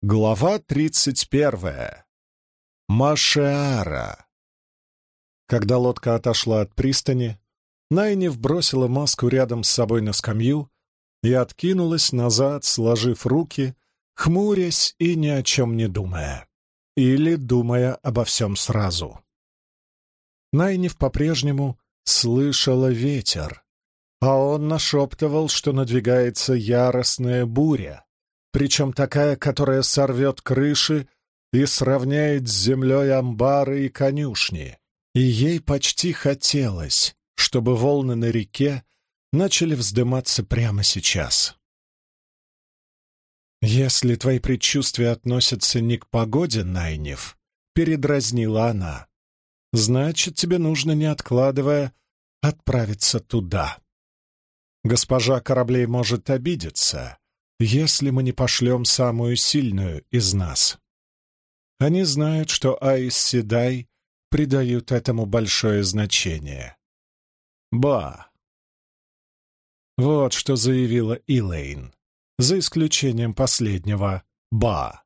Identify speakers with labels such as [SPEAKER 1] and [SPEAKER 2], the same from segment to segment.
[SPEAKER 1] Глава тридцать первая. Машеара. Когда лодка отошла от пристани, Найнев бросила маску рядом с собой на скамью и откинулась назад, сложив руки, хмурясь и ни о чем не думая. Или думая обо всем сразу. Найнев по-прежнему слышала ветер, а он нашептывал, что надвигается яростная буря, причем такая, которая сорвет крыши и сравняет с землей амбары и конюшни. И ей почти хотелось, чтобы волны на реке начали вздыматься прямо сейчас. «Если твои предчувствия относятся не к погоде, Найнев», — передразнила она, — «значит, тебе нужно, не откладывая, отправиться туда. Госпожа кораблей может обидеться, если мы не пошлем самую сильную из нас. Они знают, что Айс Седай придают этому большое значение. Ба! Вот что заявила Илэйн, за исключением последнего «ба».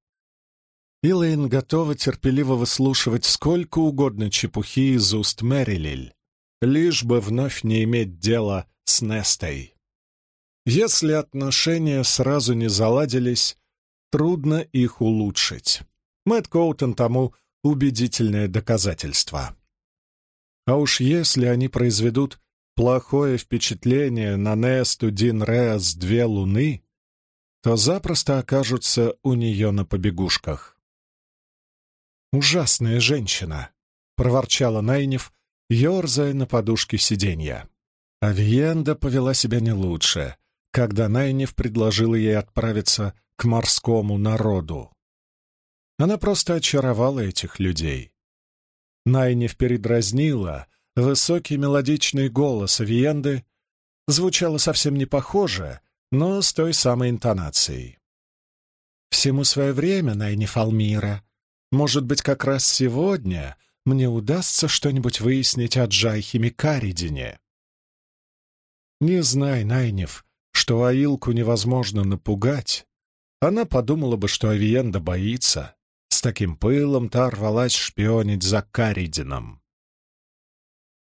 [SPEAKER 1] Илэйн готова терпеливо выслушивать сколько угодно чепухи из уст Мэрилиль, лишь бы вновь не иметь дела с Нестой. Если отношения сразу не заладились, трудно их улучшить. Мэтт Коутон тому убедительное доказательство. А уж если они произведут плохое впечатление на Несту Дин Реас две луны, то запросто окажутся у нее на побегушках. «Ужасная женщина!» — проворчала Найнев, ерзая на подушке сиденья. Авиенда повела себя не лучше, когда Найнев предложила ей отправиться к морскому народу. Она просто очаровала этих людей. Найнев передразнила, высокий мелодичный голос Авиенды звучало совсем не похоже, но с той самой интонацией. «Всему свое время, Найнев Алмира. Может быть, как раз сегодня мне удастся что-нибудь выяснить о Джайхиме Каридине». «Не знай, Найнев, что Аилку невозможно напугать, она подумала бы, что Авиенда боится. С таким пылом та рвалась шпионить за Каридином.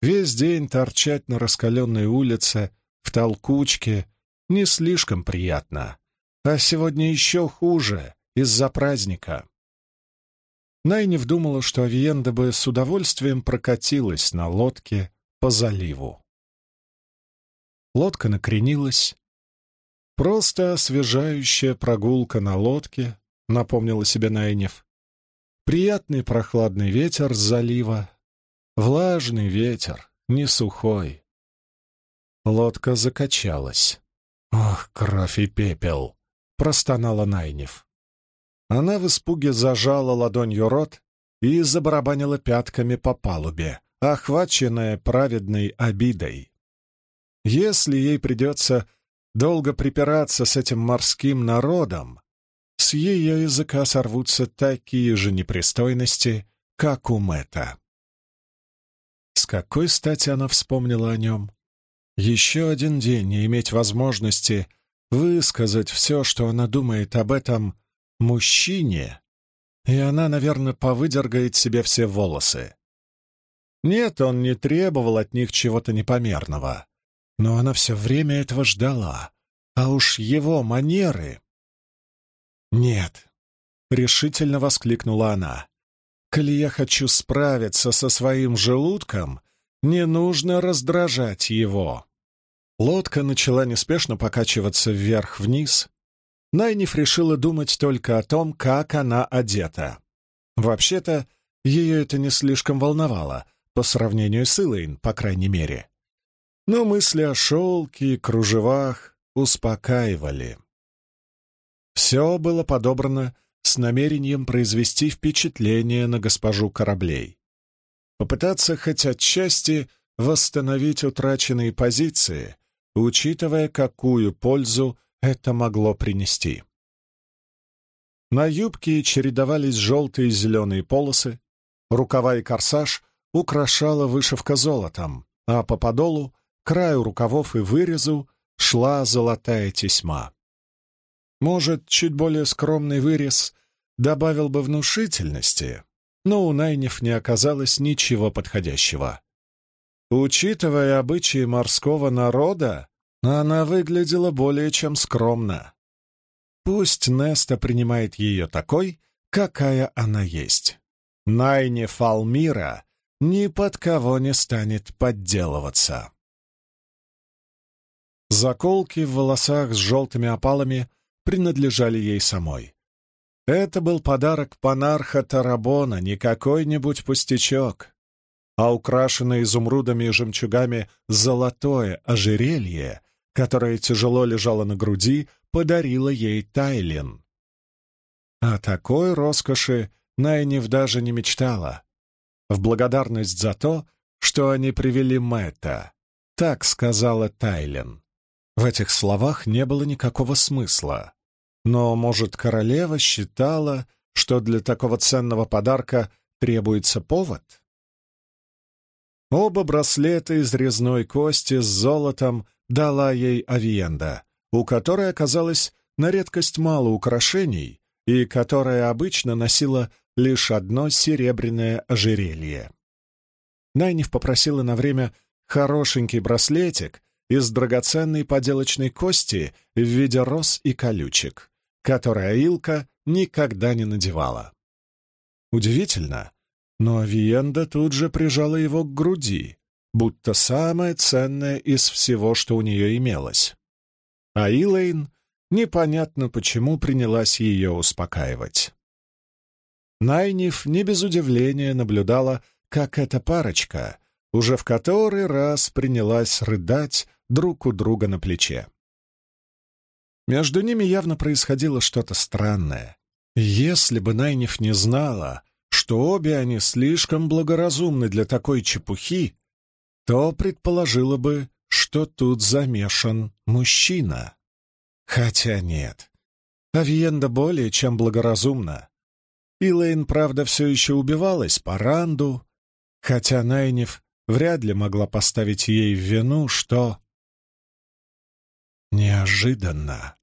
[SPEAKER 1] Весь день торчать на раскаленной улице, в толкучке, не слишком приятно. А сегодня еще хуже, из-за праздника. Найнев думала, что Авиенда бы с удовольствием прокатилась на лодке по заливу. Лодка накренилась, Просто освежающая прогулка на лодке, напомнила себе Найнев. Приятный прохладный ветер с залива. Влажный ветер, не сухой. Лодка закачалась. «Ох, кровь и пепел!» — простонала Найнев. Она в испуге зажала ладонью рот и забарабанила пятками по палубе, охваченная праведной обидой. Если ей придется долго припираться с этим морским народом, с ее языка сорвутся такие же непристойности, как у Мэтта. С какой стати она вспомнила о нем? Еще один день не иметь возможности высказать все, что она думает об этом мужчине, и она, наверное, повыдергает себе все волосы. Нет, он не требовал от них чего-то непомерного. Но она все время этого ждала, а уж его манеры... «Нет», — решительно воскликнула она, — «коли я хочу справиться со своим желудком, не нужно раздражать его». Лодка начала неспешно покачиваться вверх-вниз. Найниф решила думать только о том, как она одета. Вообще-то, ее это не слишком волновало, по сравнению с Илэйн, по крайней мере но мысли о шелке и кружевах успокаивали. Все было подобрано с намерением произвести впечатление на госпожу кораблей. Попытаться хоть отчасти восстановить утраченные позиции, учитывая, какую пользу это могло принести. На юбке чередовались желтые и зеленые полосы, рукава и корсаж украшала вышивка золотом, а по подолу краю рукавов и вырезу шла золотая тесьма. Может, чуть более скромный вырез добавил бы внушительности, но у Найнев не оказалось ничего подходящего. Учитывая обычаи морского народа, она выглядела более чем скромно. Пусть Неста принимает ее такой, какая она есть. Найне Фалмира ни под кого не станет подделываться. Заколки в волосах с желтыми опалами принадлежали ей самой. Это был подарок панарха Тарабона, не какой-нибудь пустячок, а украшенное изумрудами и жемчугами золотое ожерелье, которое тяжело лежало на груди, подарила ей Тайлин. О такой роскоши Найниф даже не мечтала. В благодарность за то, что они привели Мэтта, так сказала Тайлин. В этих словах не было никакого смысла. Но, может, королева считала, что для такого ценного подарка требуется повод? Оба браслета из резной кости с золотом дала ей Авиенда, у которой оказалось на редкость мало украшений и которая обычно носила лишь одно серебряное ожерелье. Найниф попросила на время хорошенький браслетик из драгоценной поделочной кости в виде роз и колючек, который Аилка никогда не надевала. Удивительно, но Виенда тут же прижала его к груди, будто самое ценное из всего, что у нее имелось. А Илэйн непонятно почему принялась ее успокаивать. Найниф не без удивления наблюдала, как эта парочка уже в который раз принялась рыдать друг у друга на плече. Между ними явно происходило что-то странное. Если бы Найниф не знала, что обе они слишком благоразумны для такой чепухи, то предположила бы, что тут замешан мужчина. Хотя нет. Авиенда более чем благоразумна. Илэйн, правда, все еще убивалась по Ранду, хотя Найниф вряд ли могла поставить ей в вину, что... Неожиданно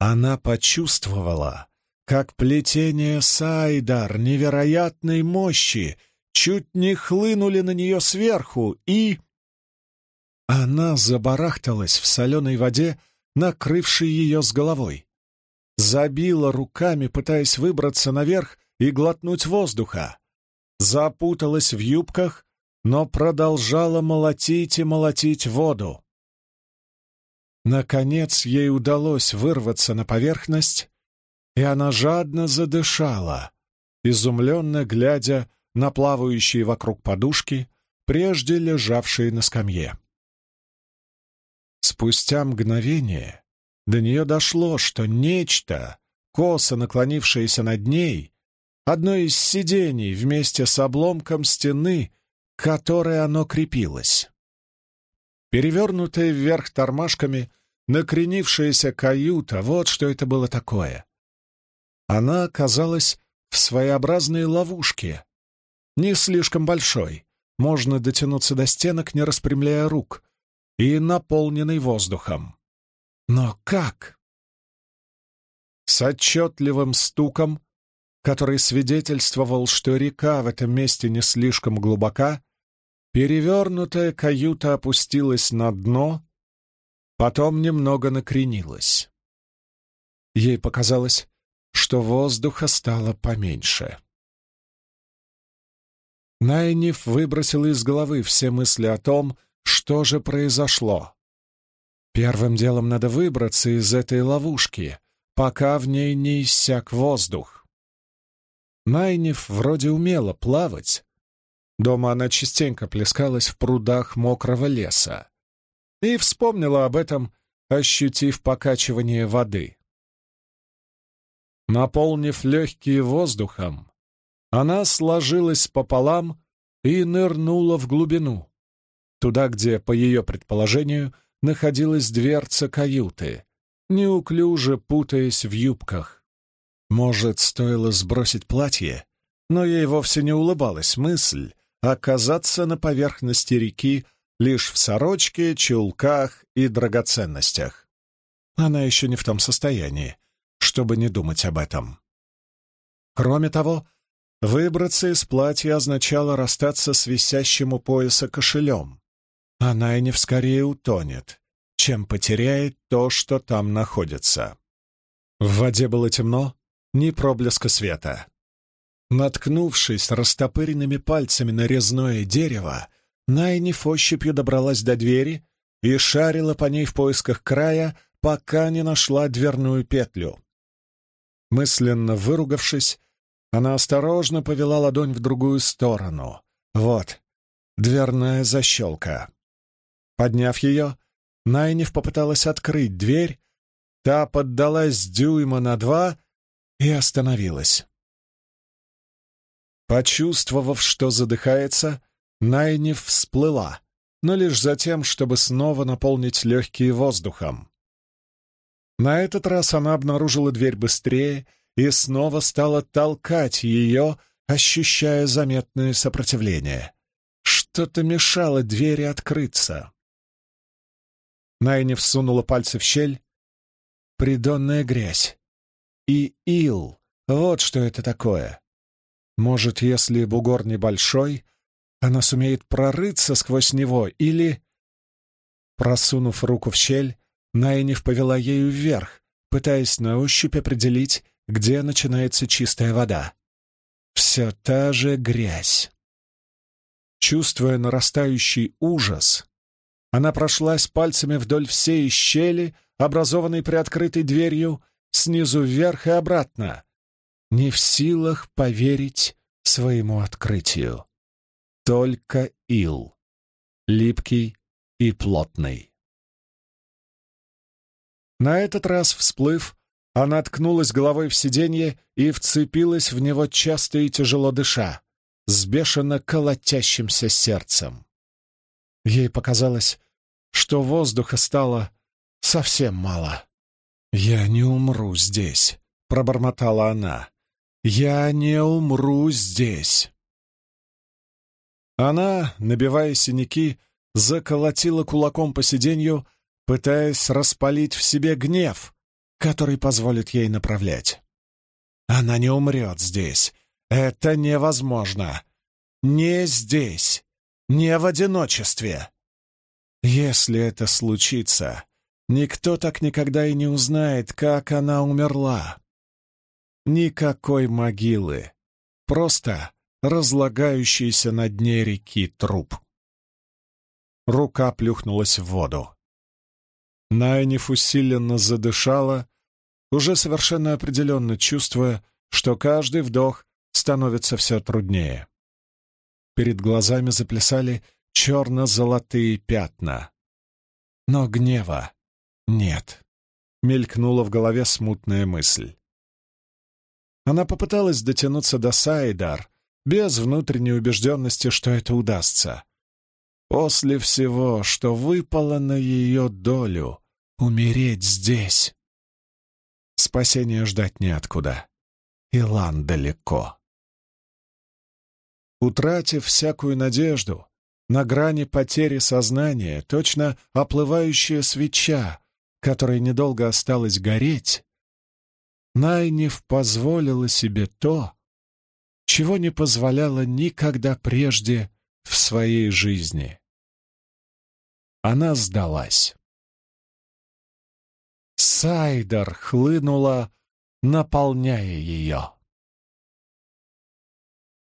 [SPEAKER 1] она почувствовала, как плетение Сайдар невероятной мощи чуть не хлынули на нее сверху, и... Она забарахталась в соленой воде, накрывшей ее с головой. Забила руками, пытаясь выбраться наверх и глотнуть воздуха. Запуталась в юбках, но продолжала молотить и молотить воду. Наконец ей удалось вырваться на поверхность, и она жадно задышала, изумленно глядя на плавающие вокруг подушки, прежде лежавшие на скамье. Спустя мгновение до нее дошло, что нечто, косо наклонившееся над ней, одно из сидений вместе с обломком стены, к которой оно крепилось. Перевернутая вверх тормашками, накренившаяся каюта — вот что это было такое. Она оказалась в своеобразной ловушке, не слишком большой, можно дотянуться до стенок, не распрямляя рук, и наполненной воздухом. Но как? С отчетливым стуком, который свидетельствовал, что река в этом месте не слишком глубока, Перевернутая каюта опустилась на дно, потом немного накренилась. Ей показалось, что воздуха стало поменьше. Найниф выбросила из головы все мысли о том, что же произошло. Первым делом надо выбраться из этой ловушки, пока в ней не иссяк воздух. Найниф вроде умела плавать, Дома она частенько плескалась в прудах мокрого леса и вспомнила об этом, ощутив покачивание воды. Наполнив легкие воздухом, она сложилась пополам и нырнула в глубину, туда, где, по ее предположению, находилась дверца каюты, неуклюже путаясь в юбках. Может, стоило сбросить платье, но ей вовсе не улыбалась мысль, оказаться на поверхности реки лишь в сорочке, чулках и драгоценностях. Она еще не в том состоянии, чтобы не думать об этом. Кроме того, выбраться из платья означало расстаться с висящим у пояса кошелем. А Найнев скорее утонет, чем потеряет то, что там находится. В воде было темно, ни проблеска света. Наткнувшись растопыренными пальцами на резное дерево, Найниф ощупью добралась до двери и шарила по ней в поисках края, пока не нашла дверную петлю. Мысленно выругавшись, она осторожно повела ладонь в другую сторону. Вот, дверная защелка. Подняв ее, Найниф попыталась открыть дверь, та поддалась дюйма на два и остановилась. Почувствовав, что задыхается, Найниф всплыла, но лишь за тем, чтобы снова наполнить легкие воздухом. На этот раз она обнаружила дверь быстрее и снова стала толкать ее, ощущая заметное сопротивление. Что-то мешало двери открыться. Найниф сунула пальцы в щель. Придонная грязь. И ил. Вот что это такое. Может, если бугор небольшой, она сумеет прорыться сквозь него или... Просунув руку в щель, Найниф повела ею вверх, пытаясь на ощупь определить, где начинается чистая вода. Все та же грязь. Чувствуя нарастающий ужас, она прошлась пальцами вдоль всей щели, образованной приоткрытой дверью, снизу вверх и обратно, не в силах поверить своему открытию. Только ил, липкий и плотный. На этот раз, всплыв, она ткнулась головой в сиденье и вцепилась в него часто и тяжело дыша, с бешено колотящимся сердцем. Ей показалось, что воздуха стало совсем мало. «Я не умру здесь», — пробормотала она. «Я не умру здесь». Она, набивая синяки, заколотила кулаком по сиденью, пытаясь распалить в себе гнев, который позволит ей направлять. Она не умрет здесь. Это невозможно. Не здесь. Не в одиночестве. Если это случится, никто так никогда и не узнает, как она умерла. Никакой могилы. Просто разлагающийся на дне реки труп. Рука плюхнулась в воду. Найниф усиленно задышала, уже совершенно определенно чувствуя, что каждый вдох становится все труднее. Перед глазами заплясали черно-золотые пятна. Но гнева нет. Мелькнула в голове смутная мысль. Она попыталась дотянуться до Сайдар, без внутренней убежденности, что это удастся. После всего, что выпало на ее долю, умереть здесь. Спасения ждать неоткуда. Илан далеко. Утратив всякую надежду, на грани потери сознания, точно оплывающая свеча, которой недолго осталось гореть, Найниф позволила себе то, чего не позволяла никогда прежде в своей жизни. Она сдалась. Сайдар хлынула, наполняя ее.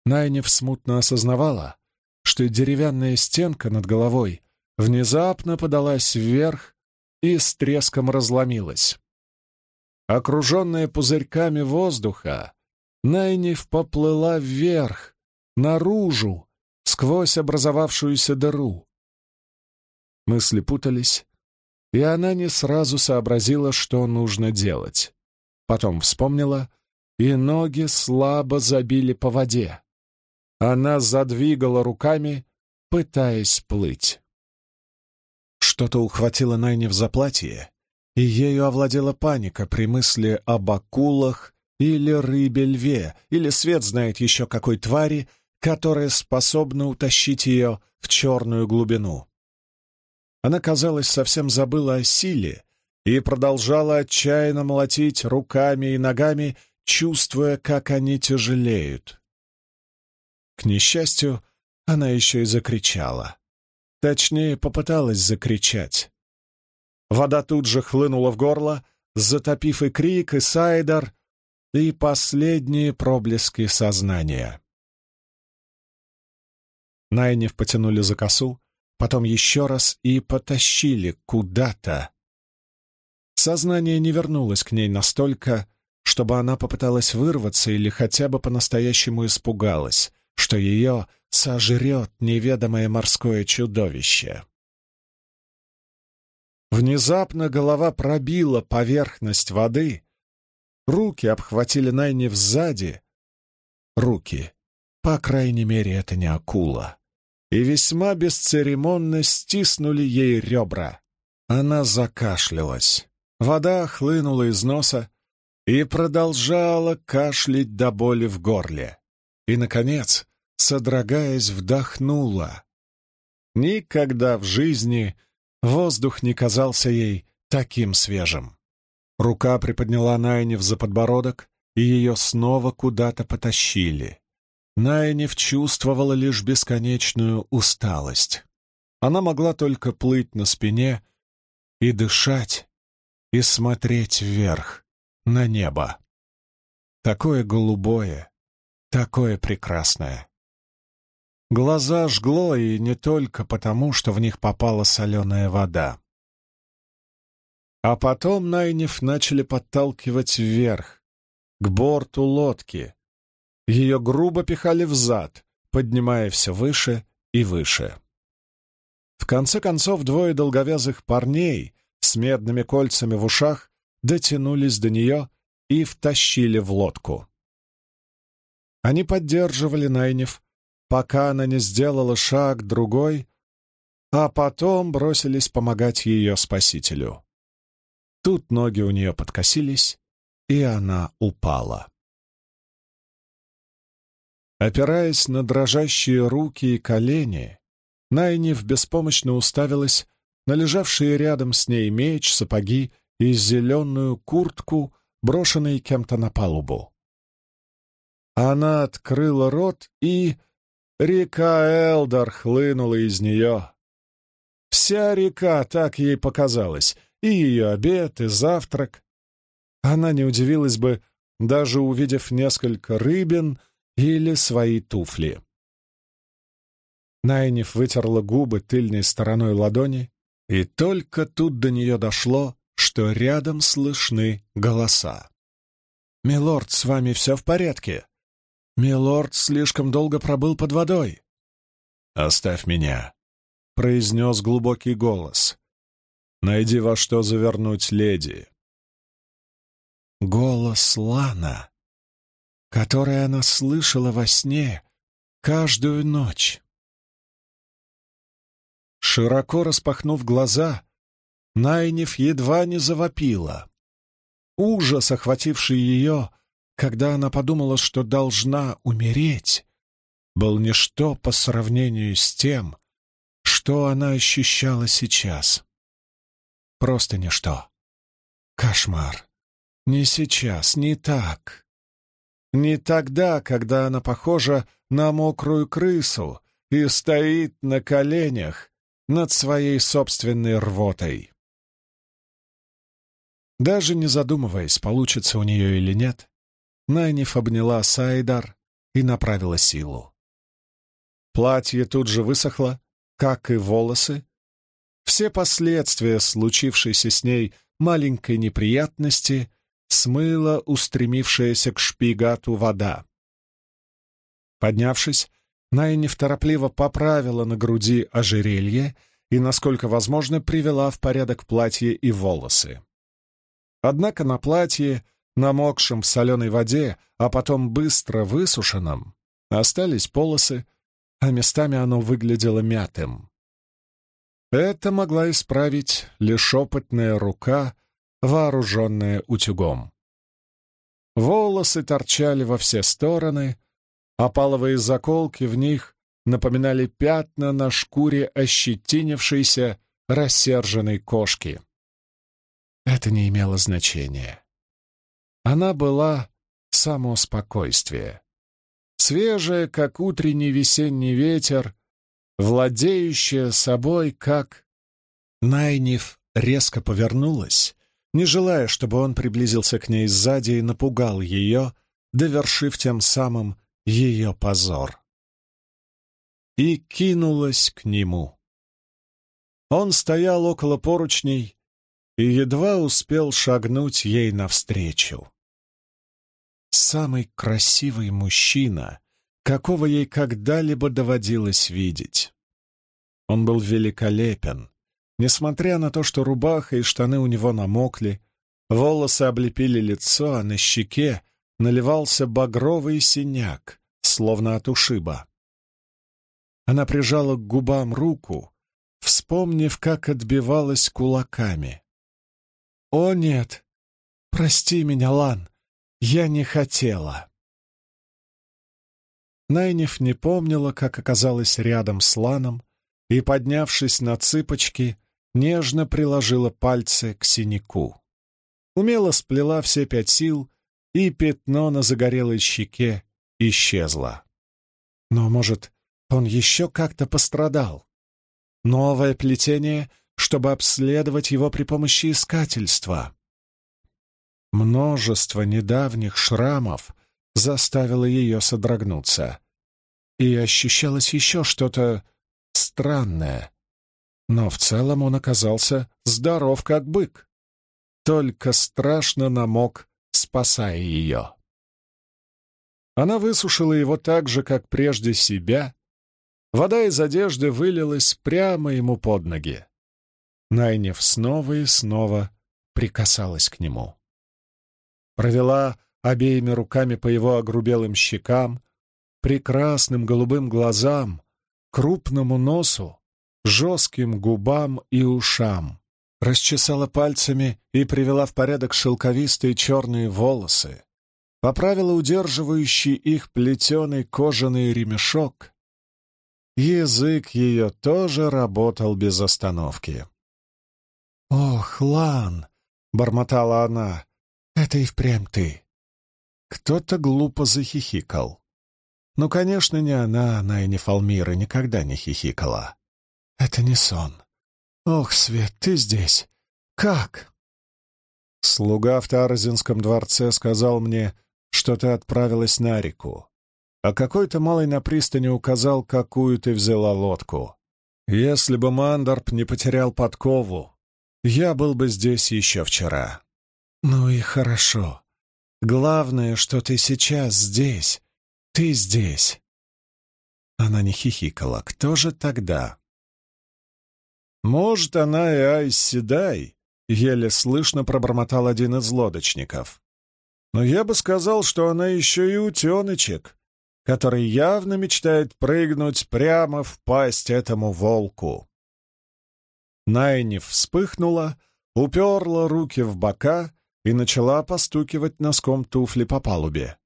[SPEAKER 1] Найниф смутно осознавала, что деревянная стенка над головой внезапно подалась вверх и с треском разломилась. Окруженная пузырьками воздуха, Найниф поплыла вверх, наружу, сквозь образовавшуюся дыру. Мысли путались, и она не сразу сообразила, что нужно делать. Потом вспомнила, и ноги слабо забили по воде. Она задвигала руками, пытаясь плыть. Что-то ухватило Найниф за платье, и ею овладела паника при мысли об акулах или рыбе-льве, или свет знает еще какой твари, которая способна утащить ее в черную глубину. Она, казалось, совсем забыла о силе и продолжала отчаянно молотить руками и ногами, чувствуя, как они тяжелеют. К несчастью, она еще и закричала. Точнее, попыталась закричать. Вода тут же хлынула в горло, затопив и крик, и сайдер, и последние проблески сознания. Найнев потянули за косу, потом еще раз и потащили куда-то. Сознание не вернулось к ней настолько, чтобы она попыталась вырваться или хотя бы по-настоящему испугалась, что ее сожрет неведомое морское чудовище. Внезапно голова пробила поверхность воды, руки обхватили Найнев сзади. Руки. По крайней мере, это не акула. И весьма бесцеремонно стиснули ей ребра. Она закашлялась. Вода хлынула из носа и продолжала кашлять до боли в горле. И, наконец, содрогаясь, вдохнула. Никогда в жизни воздух не казался ей таким свежим. Рука приподняла Найнев за подбородок, и ее снова куда-то потащили. Найнев чувствовала лишь бесконечную усталость. Она могла только плыть на спине и дышать, и смотреть вверх, на небо. Такое голубое, такое прекрасное. Глаза жгло, и не только потому, что в них попала соленая вода. А потом Найнев начали подталкивать вверх, к борту лодки. Ее грубо пихали взад, поднимая все выше и выше. В конце концов, двое долговязых парней с медными кольцами в ушах дотянулись до нее и втащили в лодку. Они поддерживали Найнев, пока она не сделала шаг другой, а потом бросились помогать ее спасителю. Тут ноги у нее подкосились, и она упала. Опираясь на дрожащие руки и колени, Найниф беспомощно уставилась на лежавшие рядом с ней меч, сапоги и зеленую куртку, брошенные кем-то на палубу. Она открыла рот, и река Элдар хлынула из нее. Вся река, так ей показалось, и ее обед, и завтрак. Она не удивилась бы, даже увидев несколько рыбин или свои туфли. Найниф вытерла губы тыльной стороной ладони, и только тут до нее дошло, что рядом слышны голоса. «Милорд, с вами все в порядке? Милорд слишком долго пробыл под водой». «Оставь меня», — произнес глубокий голос. Найди во что завернуть леди. Голос Лана, который она слышала во сне каждую ночь. Широко распахнув глаза, Найниф едва не завопила. Ужас, охвативший ее, когда она подумала, что должна умереть, был ничто по сравнению с тем, что она ощущала сейчас. Просто ничто. Кошмар. Не сейчас, не так. Не тогда, когда она похожа на мокрую крысу и стоит на коленях над своей собственной рвотой. Даже не задумываясь, получится у нее или нет, Найниф обняла Сайдар и направила силу. Платье тут же высохло, как и волосы, все последствия случившейся с ней маленькой неприятности смыла устремившаяся к шпигату вода. Поднявшись, Найниф торопливо поправила на груди ожерелье и, насколько возможно, привела в порядок платье и волосы. Однако на платье, намокшем в соленой воде, а потом быстро высушенном, остались полосы, а местами оно выглядело мятым. Это могла исправить лишь опытная рука, вооруженная утюгом. Волосы торчали во все стороны, а паловые заколки в них напоминали пятна на шкуре ощетинившейся, рассерженной кошки. Это не имело значения. Она была само спокойствие. Свежее, как утренний весенний ветер, владеющее собой, как... Найниф резко повернулась, не желая, чтобы он приблизился к ней сзади и напугал ее, довершив тем самым ее позор. И кинулась к нему. Он стоял около поручней и едва успел шагнуть ей навстречу. Самый красивый мужчина, какого ей когда-либо доводилось видеть. Он был великолепен, несмотря на то, что рубаха и штаны у него намокли, волосы облепили лицо, а на щеке наливался багровый синяк, словно от ушиба. Она прижала к губам руку, вспомнив, как отбивалась кулаками. «О, нет! Прости меня, Лан! Я не хотела!» Найниф не помнила, как оказалась рядом с Ланом, и, поднявшись на цыпочки, нежно приложила пальцы к синяку. Умело сплела все пять сил, и пятно на загорелой щеке исчезло. Но, может, он еще как-то пострадал? Новое плетение чтобы обследовать его при помощи искательства. Множество недавних шрамов заставило ее содрогнуться. И ощущалось еще что-то странное. Но в целом он оказался здоров, как бык. Только страшно намок, спасая ее. Она высушила его так же, как прежде себя. Вода из одежды вылилась прямо ему под ноги. Найнев снова и снова прикасалась к нему. Провела обеими руками по его огрубелым щекам, прекрасным голубым глазам, крупному носу, жестким губам и ушам. Расчесала пальцами и привела в порядок шелковистые черные волосы, поправила удерживающий их плетеный кожаный ремешок. Язык ее тоже работал без остановки. «Ох, Лан!» — бормотала она. «Это и впрямь ты!» Кто-то глупо захихикал. Ну, конечно, не она, она и не Фалмира никогда не хихикала. «Это не сон. Ох, Свет, ты здесь! Как?» Слуга в Таразинском дворце сказал мне, что ты отправилась на реку, а какой-то малый на пристани указал, какую ты взяла лодку. Если бы Мандарп не потерял подкову, я был бы здесь еще вчера. Ну и хорошо. Главное, что ты сейчас здесь. Ты здесь. Она не хихикала. Кто же тогда? Может, она и Айс Седай, еле слышно пробормотал один из лодочников. Но я бы сказал, что она еще и утеночек, который явно мечтает прыгнуть прямо в пасть этому волку. Найниф вспыхнула, уперла руки в бока и начала постукивать носком туфли по палубе.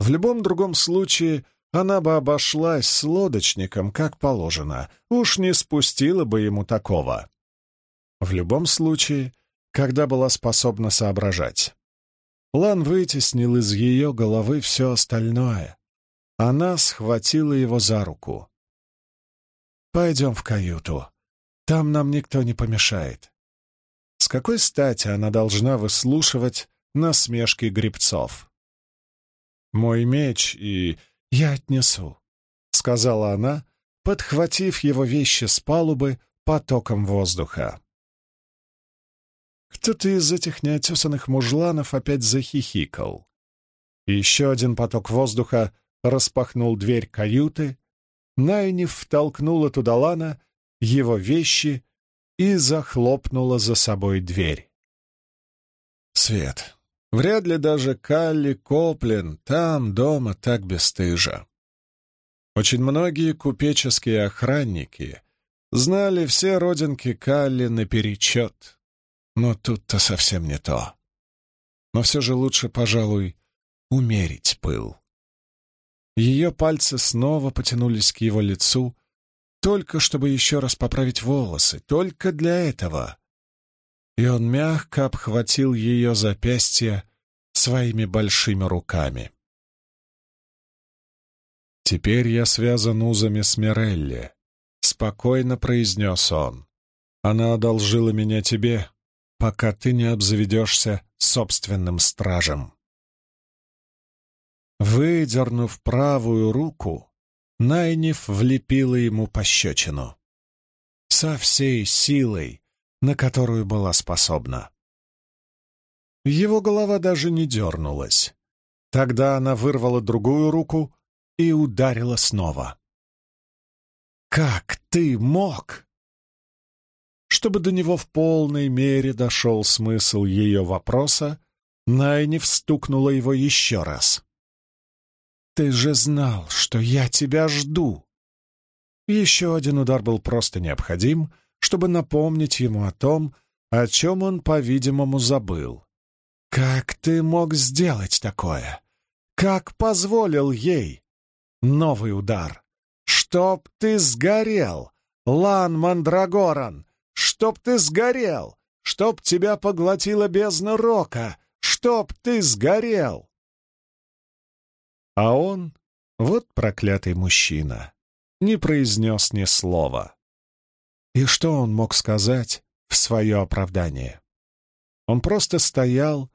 [SPEAKER 1] В любом другом случае она бы обошлась с лодочником, как положено, уж не спустила бы ему такого. В любом случае, когда была способна соображать. Лан вытеснил из ее головы все остальное. Она схватила его за руку. «Пойдем в каюту», там нам никто не помешает. С какой стати она должна выслушивать насмешки грибцов? «Мой меч и я отнесу», — сказала она, подхватив его вещи с палубы потоком воздуха. Кто-то из этих неотесанных мужланов опять захихикал. еще один поток воздуха распахнул дверь каюты, Найниф втолкнула туда Лана его вещи и захлопнула за собой дверь. Свет. Вряд ли даже Калли Коплин там, дома, так бесстыжа. Очень многие купеческие охранники знали все родинки Калли наперечет, но тут-то совсем не то. Но все же лучше, пожалуй, умерить пыл. Ее пальцы снова потянулись к его лицу, только чтобы еще раз поправить волосы, только для этого. И он мягко обхватил ее запястье своими большими руками. «Теперь я связан узами с Мирелли», — спокойно произнес он. «Она одолжила меня тебе, пока ты не обзаведешься собственным стражем». Выдернув правую руку, Найниф влепила ему пощечину. Со всей силой, на которую была способна. Его голова даже не дернулась. Тогда она вырвала другую руку и ударила снова. «Как ты мог?» Чтобы до него в полной мере дошел смысл ее вопроса, Найниф стукнула его еще раз. «Ты же знал, что я тебя жду!» Еще один удар был просто необходим, чтобы напомнить ему о том, о чем он, по-видимому, забыл. «Как ты мог сделать такое? Как позволил ей?» Новый удар. «Чтоб ты сгорел, Лан Мандрагоран! Чтоб ты сгорел! Чтоб тебя поглотила бездна рока! Чтоб ты сгорел!» А он, вот проклятый мужчина, не произнес ни слова. И что он мог сказать в свое оправдание? Он просто стоял,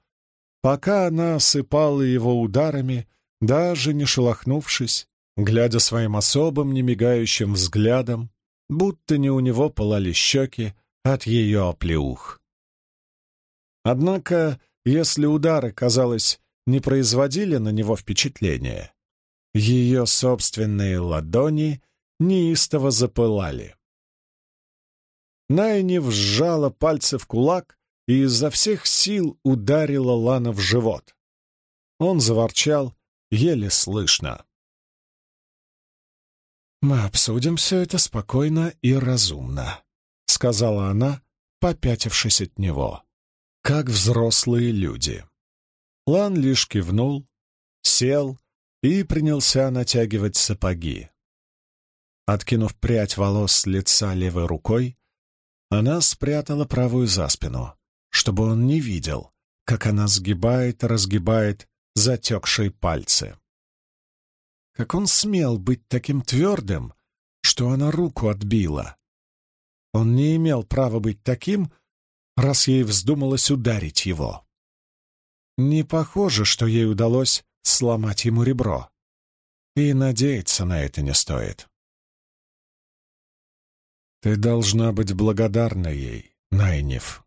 [SPEAKER 1] пока она осыпала его ударами, даже не шелохнувшись, глядя своим особым немигающим взглядом, будто не у него пылали щеки от ее оплеух. Однако, если удары, казалось, не производили на него впечатления. Ее собственные ладони неистово запылали. Найни сжала пальцы в кулак и изо всех сил ударила Лана в живот. Он заворчал, еле слышно. «Мы обсудим все это спокойно и разумно», — сказала она, попятившись от него, как взрослые люди. Лан лишь кивнул, сел и принялся натягивать сапоги. Откинув прядь волос с лица левой рукой, она спрятала правую за спину, чтобы он не видел, как она сгибает и разгибает затекшие пальцы. Как он смел быть таким твердым, что она руку отбила? Он не имел права быть таким, раз ей вздумалось ударить его. Не похоже, что ей удалось сломать ему ребро. И надеяться на это не стоит. Ты должна быть благодарна ей, Найниф.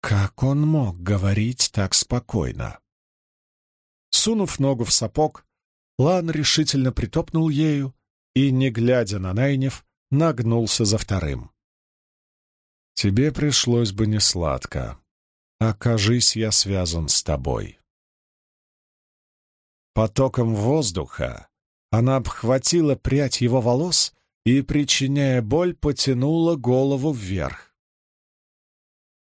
[SPEAKER 1] Как он мог говорить так спокойно? Сунув ногу в сапог, Лан решительно притопнул ею и, не глядя на Найниф, нагнулся за вторым. «Тебе пришлось бы несладко», окажись я связан с тобой. Потоком воздуха она обхватила прядь его волос и, причиняя боль, потянула голову вверх.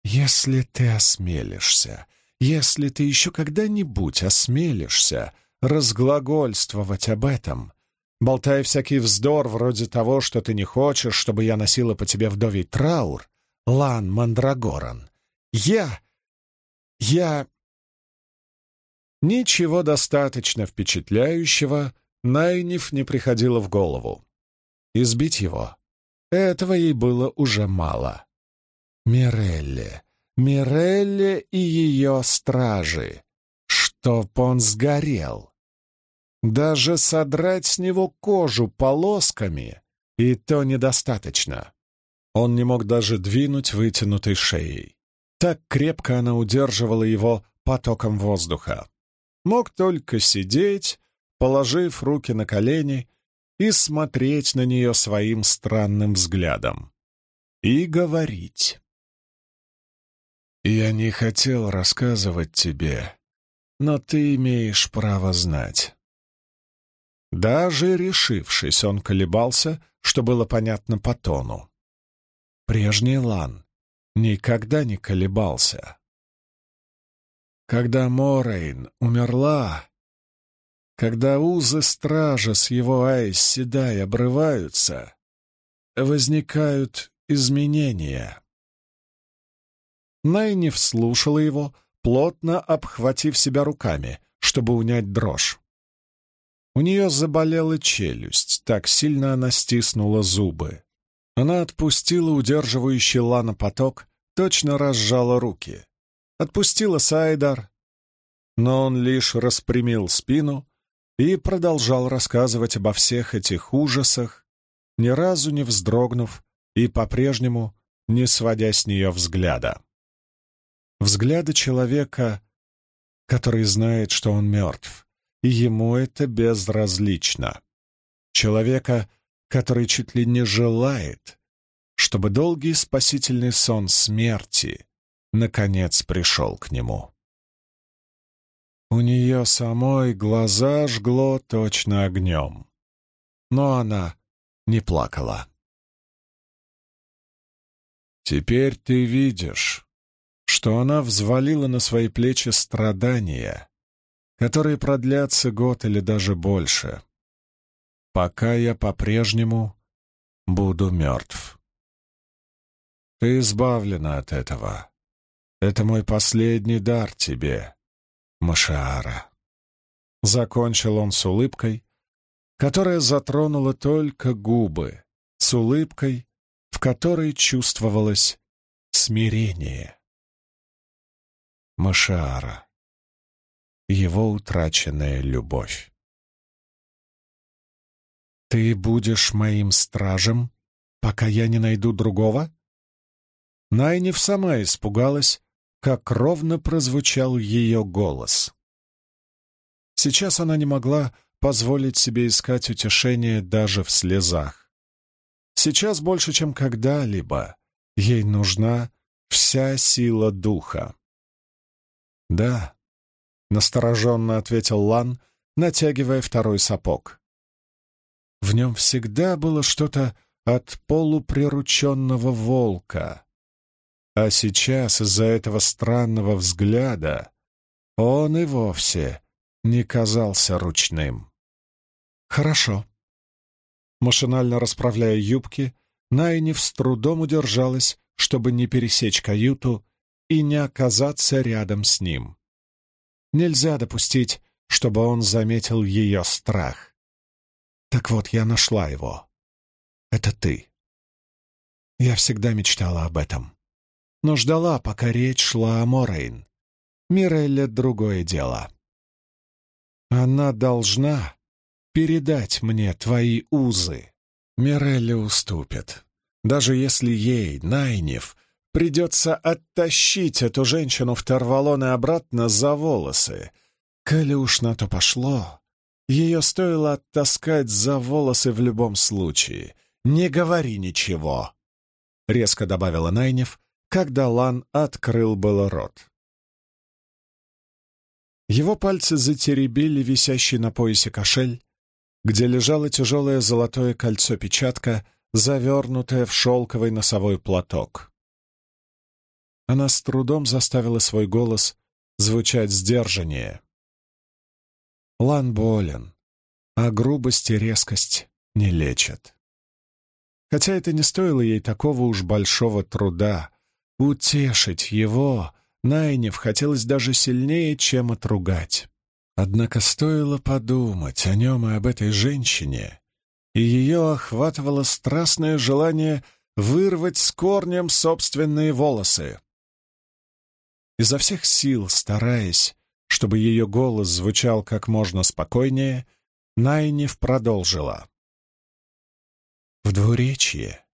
[SPEAKER 1] «Если ты осмелишься, если ты еще когда-нибудь осмелишься разглагольствовать об этом, болтая всякий вздор вроде того, что ты не хочешь, чтобы я носила по тебе вдовий траур, Лан Мандрагоран, я я... Ничего достаточно впечатляющего Найниф не приходило в голову. Избить его — этого ей было уже мало. Мирелли, Мирелли и ее стражи, чтоб он сгорел. Даже содрать с него кожу полосками — и то недостаточно. Он не мог даже двинуть вытянутой шеей. Так крепко она удерживала его потоком воздуха. Мог только сидеть, положив руки на колени и смотреть на нее своим странным взглядом. И говорить. «Я не хотел рассказывать тебе, но ты имеешь право знать». Даже решившись, он колебался, что было понятно по тону. Прежний Лан никогда не колебался. Когда Морейн умерла, когда узы стража с его Айс Седай обрываются, возникают изменения. Найни вслушала его, плотно обхватив себя руками, чтобы унять дрожь. У нее заболела челюсть, так сильно она стиснула зубы. Она отпустила удерживающий Лана поток, точно разжала руки. Отпустила Сайдар, но он лишь распрямил спину и продолжал рассказывать обо всех этих ужасах, ни разу не вздрогнув и по-прежнему не сводя с нее взгляда. Взгляда человека, который знает, что он мертв, и ему это безразлично. Человека, который чуть ли не желает, чтобы долгий спасительный сон смерти наконец пришел к нему. У нее самой глаза жгло точно огнем, но она не плакала. «Теперь ты видишь, что она взвалила на свои плечи страдания, которые продлятся год или даже больше, пока я по-прежнему буду мертв. Ты избавлена от этого. Это мой последний дар тебе, Машаара. Закончил он с улыбкой, которая затронула только губы, с улыбкой, в которой чувствовалось смирение. Машаара. Его утраченная любовь. «Ты будешь моим стражем, пока я не найду другого?» Найниф сама испугалась, как ровно прозвучал ее голос. Сейчас она не могла позволить себе искать утешение даже в слезах. Сейчас больше, чем когда-либо, ей нужна вся сила духа. «Да», — настороженно ответил Лан, натягивая второй сапог. В нем всегда было что-то от полуприрученного волка, а сейчас из-за этого странного взгляда он и вовсе не казался ручным. «Хорошо». Машинально расправляя юбки, Найниф с трудом удержалась, чтобы не пересечь каюту и не оказаться рядом с ним. Нельзя допустить, чтобы он заметил ее страх. Так вот, я нашла его. Это ты. Я всегда мечтала об этом но ждала, пока речь шла о Морейн. Мирелле — другое дело. Она должна передать мне твои узы. Мирелле уступит. Даже если ей, Найнев, придется оттащить эту женщину в Тарвалон и обратно за волосы. Коли уж на то пошло, ее стоило оттаскать за волосы в любом случае. «Не говори ничего», — резко добавила Найнев, когда Лан открыл было рот. Его пальцы затеребили висящий на поясе кошель, где лежало тяжелое золотое кольцо-печатка, завернутое в шелковый носовой платок. Она с трудом заставила свой голос звучать сдержаннее. Лан болен, а грубость и резкость не лечат. Хотя это не стоило ей такого уж большого труда, Утешить его Найнев хотелось даже сильнее, чем отругать. Однако стоило подумать о нем и об этой женщине, и ее охватывало страстное желание вырвать с корнем собственные волосы. Изо всех сил, стараясь, чтобы ее голос звучал как можно спокойнее, Найнев продолжила. В двуречье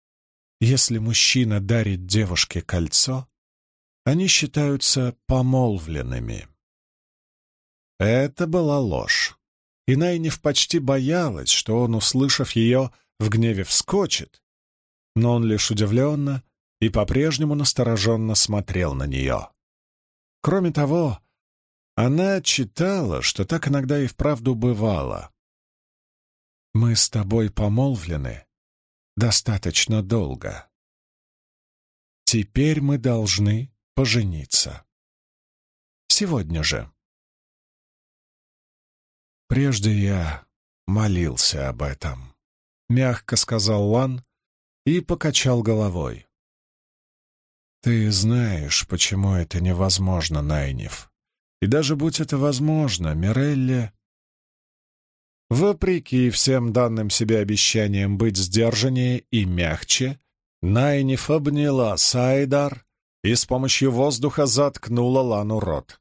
[SPEAKER 1] если мужчина дарит девушке кольцо, они считаются помолвленными. Это была ложь, и Найниф почти боялась, что он, услышав ее, в гневе вскочит, но он лишь удивленно и по-прежнему настороженно смотрел на нее. Кроме того, она читала, что так иногда и вправду бывало. «Мы с тобой помолвлены достаточно долго. Теперь мы должны пожениться. Сегодня же. Прежде я молился об этом, — мягко сказал Лан и покачал головой. Ты знаешь, почему это невозможно, Найниф. И даже будь это возможно, Мирелли... Вопреки всем данным себе обещаниям быть сдержаннее и мягче, Найниф обняла Сайдар и с помощью воздуха заткнула Лану рот,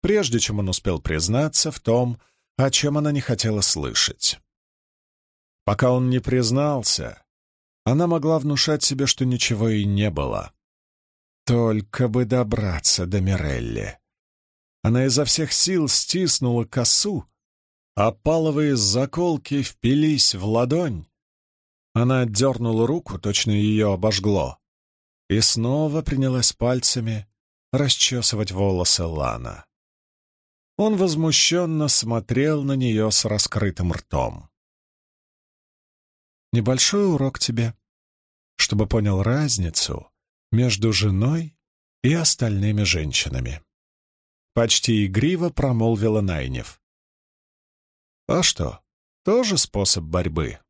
[SPEAKER 1] прежде чем он успел признаться в том, о чем она не хотела слышать. Пока он не признался, она могла внушать себе, что ничего и не было. Только бы добраться до Мирелли. Она изо всех сил стиснула косу, а паловые заколки впились в ладонь. Она отдернула руку, точно ее обожгло, и снова принялась пальцами расчесывать волосы Лана. Он возмущенно смотрел на нее с раскрытым ртом. «Небольшой урок тебе, чтобы понял разницу между женой и остальными женщинами». Почти игриво промолвила Найнев. «А что, тоже способ борьбы?»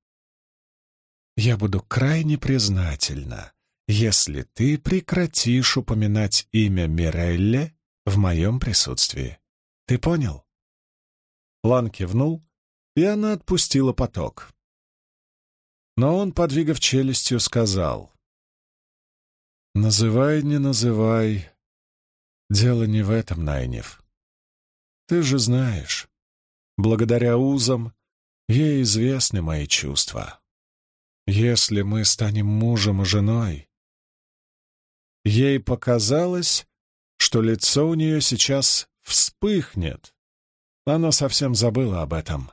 [SPEAKER 1] «Я буду крайне признательна, если ты прекратишь упоминать имя Мирелле в моем присутствии. Ты понял?» Лан кивнул, и она отпустила поток. Но он, подвигав челюстью, сказал, «Называй, не называй. Дело не в этом, Найнев. Ты же знаешь, благодаря узам ей известны мои чувства. Если мы станем мужем и женой, Ей показалось, что лицо у нее сейчас вспыхнет. Она совсем забыла об этом.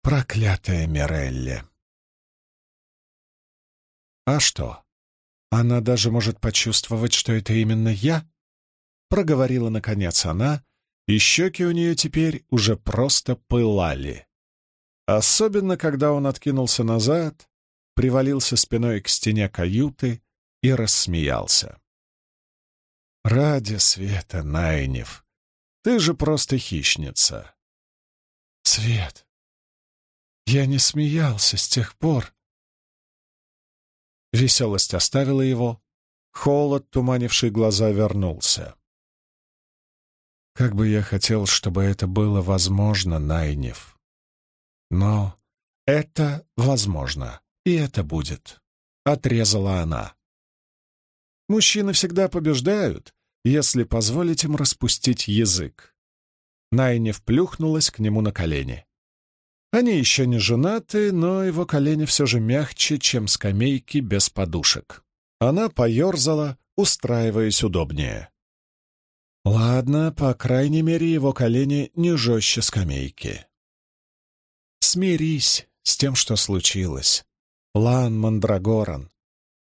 [SPEAKER 1] Проклятая Мирелли. А что? Она даже может почувствовать, что это именно я? Проговорила, наконец, она, и щеки у нее теперь уже просто пылали. Особенно, когда он откинулся назад, привалился спиной к стене каюты и рассмеялся. Ради света, Найнев, ты же просто хищница. Свет, я не смеялся с тех пор. Веселость оставила его, холод, туманивший глаза, вернулся. Как бы я хотел, чтобы это было возможно, Найнев. Но это возможно, и это будет, — отрезала она. Мужчины всегда побеждают, если позволить им распустить язык. Найне вплюхнулась к нему на колени. Они еще не женаты, но его колени все же мягче, чем скамейки без подушек. Она поерзала, устраиваясь удобнее. Ладно, по крайней мере, его колени не жестче скамейки. Смирись с тем, что случилось. Лан Мандрагоран.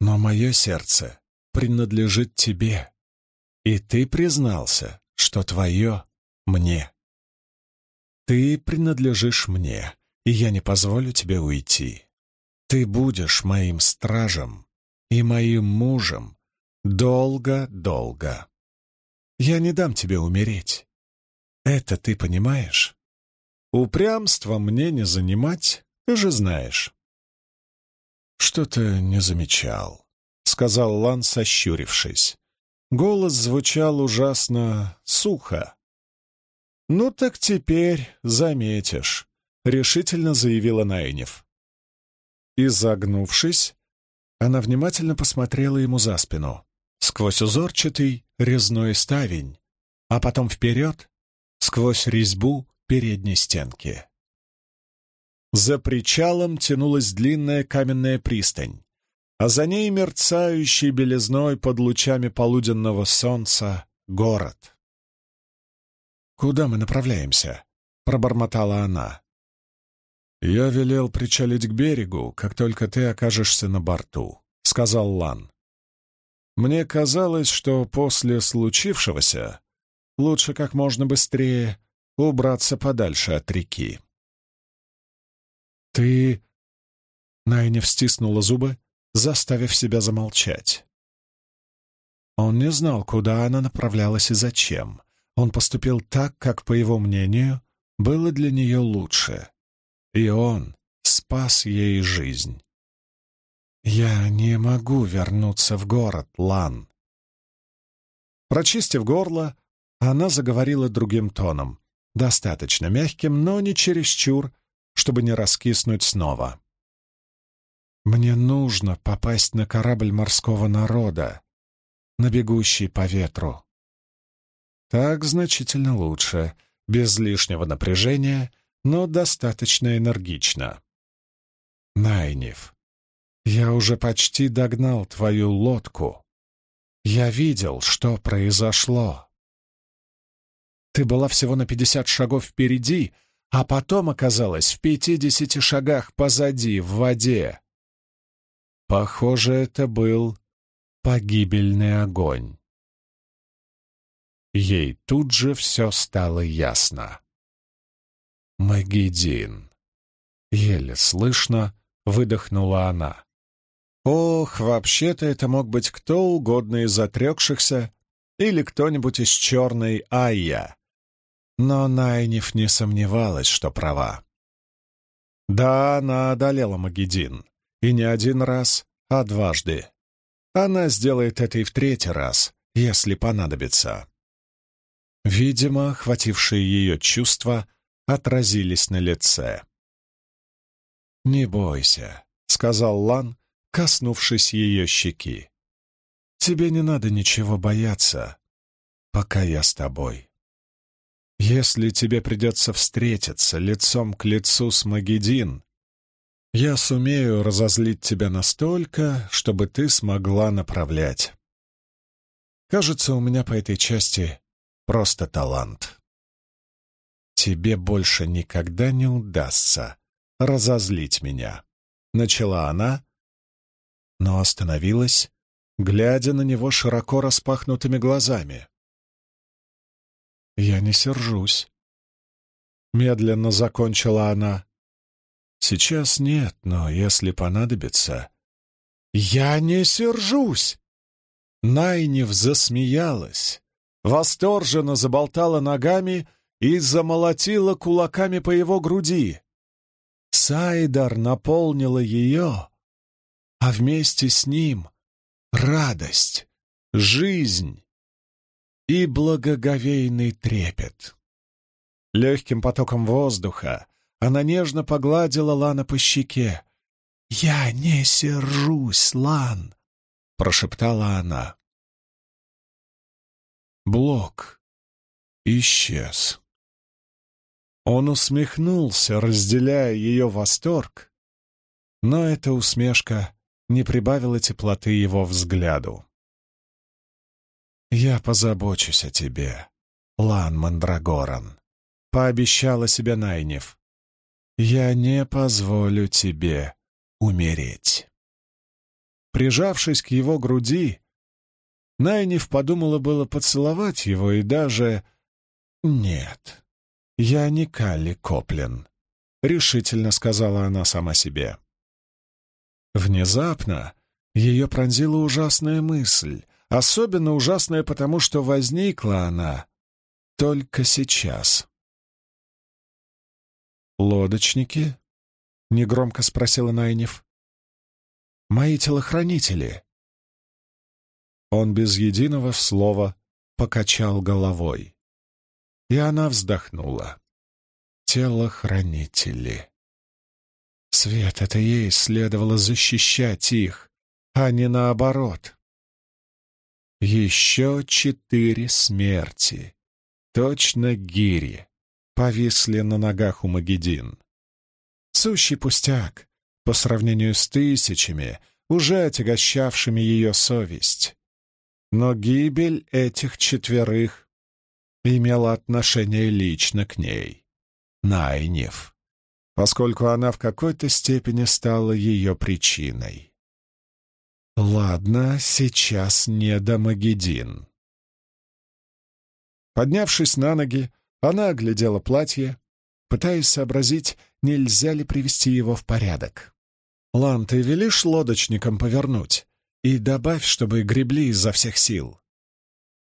[SPEAKER 1] Но мое сердце принадлежит тебе, и ты признался, что твое мне. Ты принадлежишь мне, и я не позволю тебе уйти. Ты будешь моим стражем и моим мужем долго-долго. Я не дам тебе умереть. Это ты понимаешь? Упрямство мне не занимать, ты же знаешь. Что-то не замечал сказал Лан, сощурившись. Голос звучал ужасно сухо. «Ну так теперь заметишь», — решительно заявила Найнев. Изогнувшись, она внимательно посмотрела ему за спину, сквозь узорчатый резной ставень, а потом вперед, сквозь резьбу передней стенки. За причалом тянулась длинная каменная пристань а за ней мерцающий белизной под лучами полуденного солнца город. «Куда мы направляемся?» — пробормотала она. «Я велел причалить к берегу, как только ты окажешься на борту», — сказал Лан. «Мне казалось, что после случившегося лучше как можно быстрее убраться подальше от реки». «Ты...» — Найнев стиснула зубы, заставив себя замолчать. Он не знал, куда она направлялась и зачем. Он поступил так, как, по его мнению, было для нее лучше. И он спас ей жизнь. «Я не могу вернуться в город, Лан. Прочистив горло, она заговорила другим тоном, достаточно мягким, но не чересчур, чтобы не раскиснуть снова. «Мне нужно попасть на корабль морского народа, на бегущий по ветру. Так значительно лучше, без лишнего напряжения, но достаточно энергично. Найниф, я уже почти догнал твою лодку. Я видел, что произошло. Ты была всего на пятьдесят шагов впереди, а потом оказалась в пятидесяти шагах позади, в воде. Похоже, это был погибельный огонь. Ей тут же все стало ясно. «Магедин!» Еле слышно выдохнула она. Ох, вообще-то это мог быть кто угодно из отрекшихся или кто-нибудь из черной Айя. Но Найниф не сомневалась, что права. Да, она одолела Магедин. И не один раз, а дважды. Она сделает это и в третий раз, если понадобится. Видимо, охватившие ее чувства отразились на лице. «Не бойся», — сказал Лан, коснувшись ее щеки. «Тебе не надо ничего бояться, пока я с тобой. Если тебе придется встретиться лицом к лицу с Магедин, я сумею разозлить тебя настолько, чтобы ты смогла направлять. Кажется, у меня по этой части просто талант. Тебе больше никогда не удастся разозлить меня. Начала она, но остановилась, глядя на него широко распахнутыми глазами. «Я не сержусь», — медленно закончила она. «Сейчас нет, но если понадобится...» «Я не сержусь!» Найнев засмеялась, восторженно заболтала ногами и замолотила кулаками по его груди. Сайдар наполнила ее, а вместе с ним радость, жизнь и благоговейный трепет. Легким потоком воздуха она нежно погладила Лана по щеке. «Я не сержусь, Лан!» — прошептала она. Блок исчез. Он усмехнулся, разделяя ее восторг, но эта усмешка не прибавила теплоты его взгляду. «Я позабочусь о тебе, Лан Мандрагоран», — пообещала себе Найнев. «Я не позволю тебе умереть». Прижавшись к его груди, Найниф подумала было поцеловать его и даже... Нет, я не Калли Коплин, — решительно сказала она сама себе. Внезапно ее пронзила ужасная мысль, особенно ужасная потому, что возникла она только сейчас. «Лодочники?» — негромко спросила Найниф. «Мои телохранители. Он без единого слова покачал головой. И она вздохнула. Телохранители. Свет, это ей следовало защищать их, а не наоборот. Еще четыре смерти. Точно гири. Повисли на ногах у Магедин. Сущий пустяк по сравнению с тысячами, уже отягощавшими ее совесть. Но гибель этих четверых имела отношение лично к ней, Найнев, поскольку она в какой-то степени стала ее причиной. Ладно, сейчас не до Магедин. Поднявшись на ноги, она оглядела платье, пытаясь сообразить, нельзя ли привести его в порядок. «Лан, ты велишь лодочникам повернуть?» И добавь, чтобы гребли изо всех сил.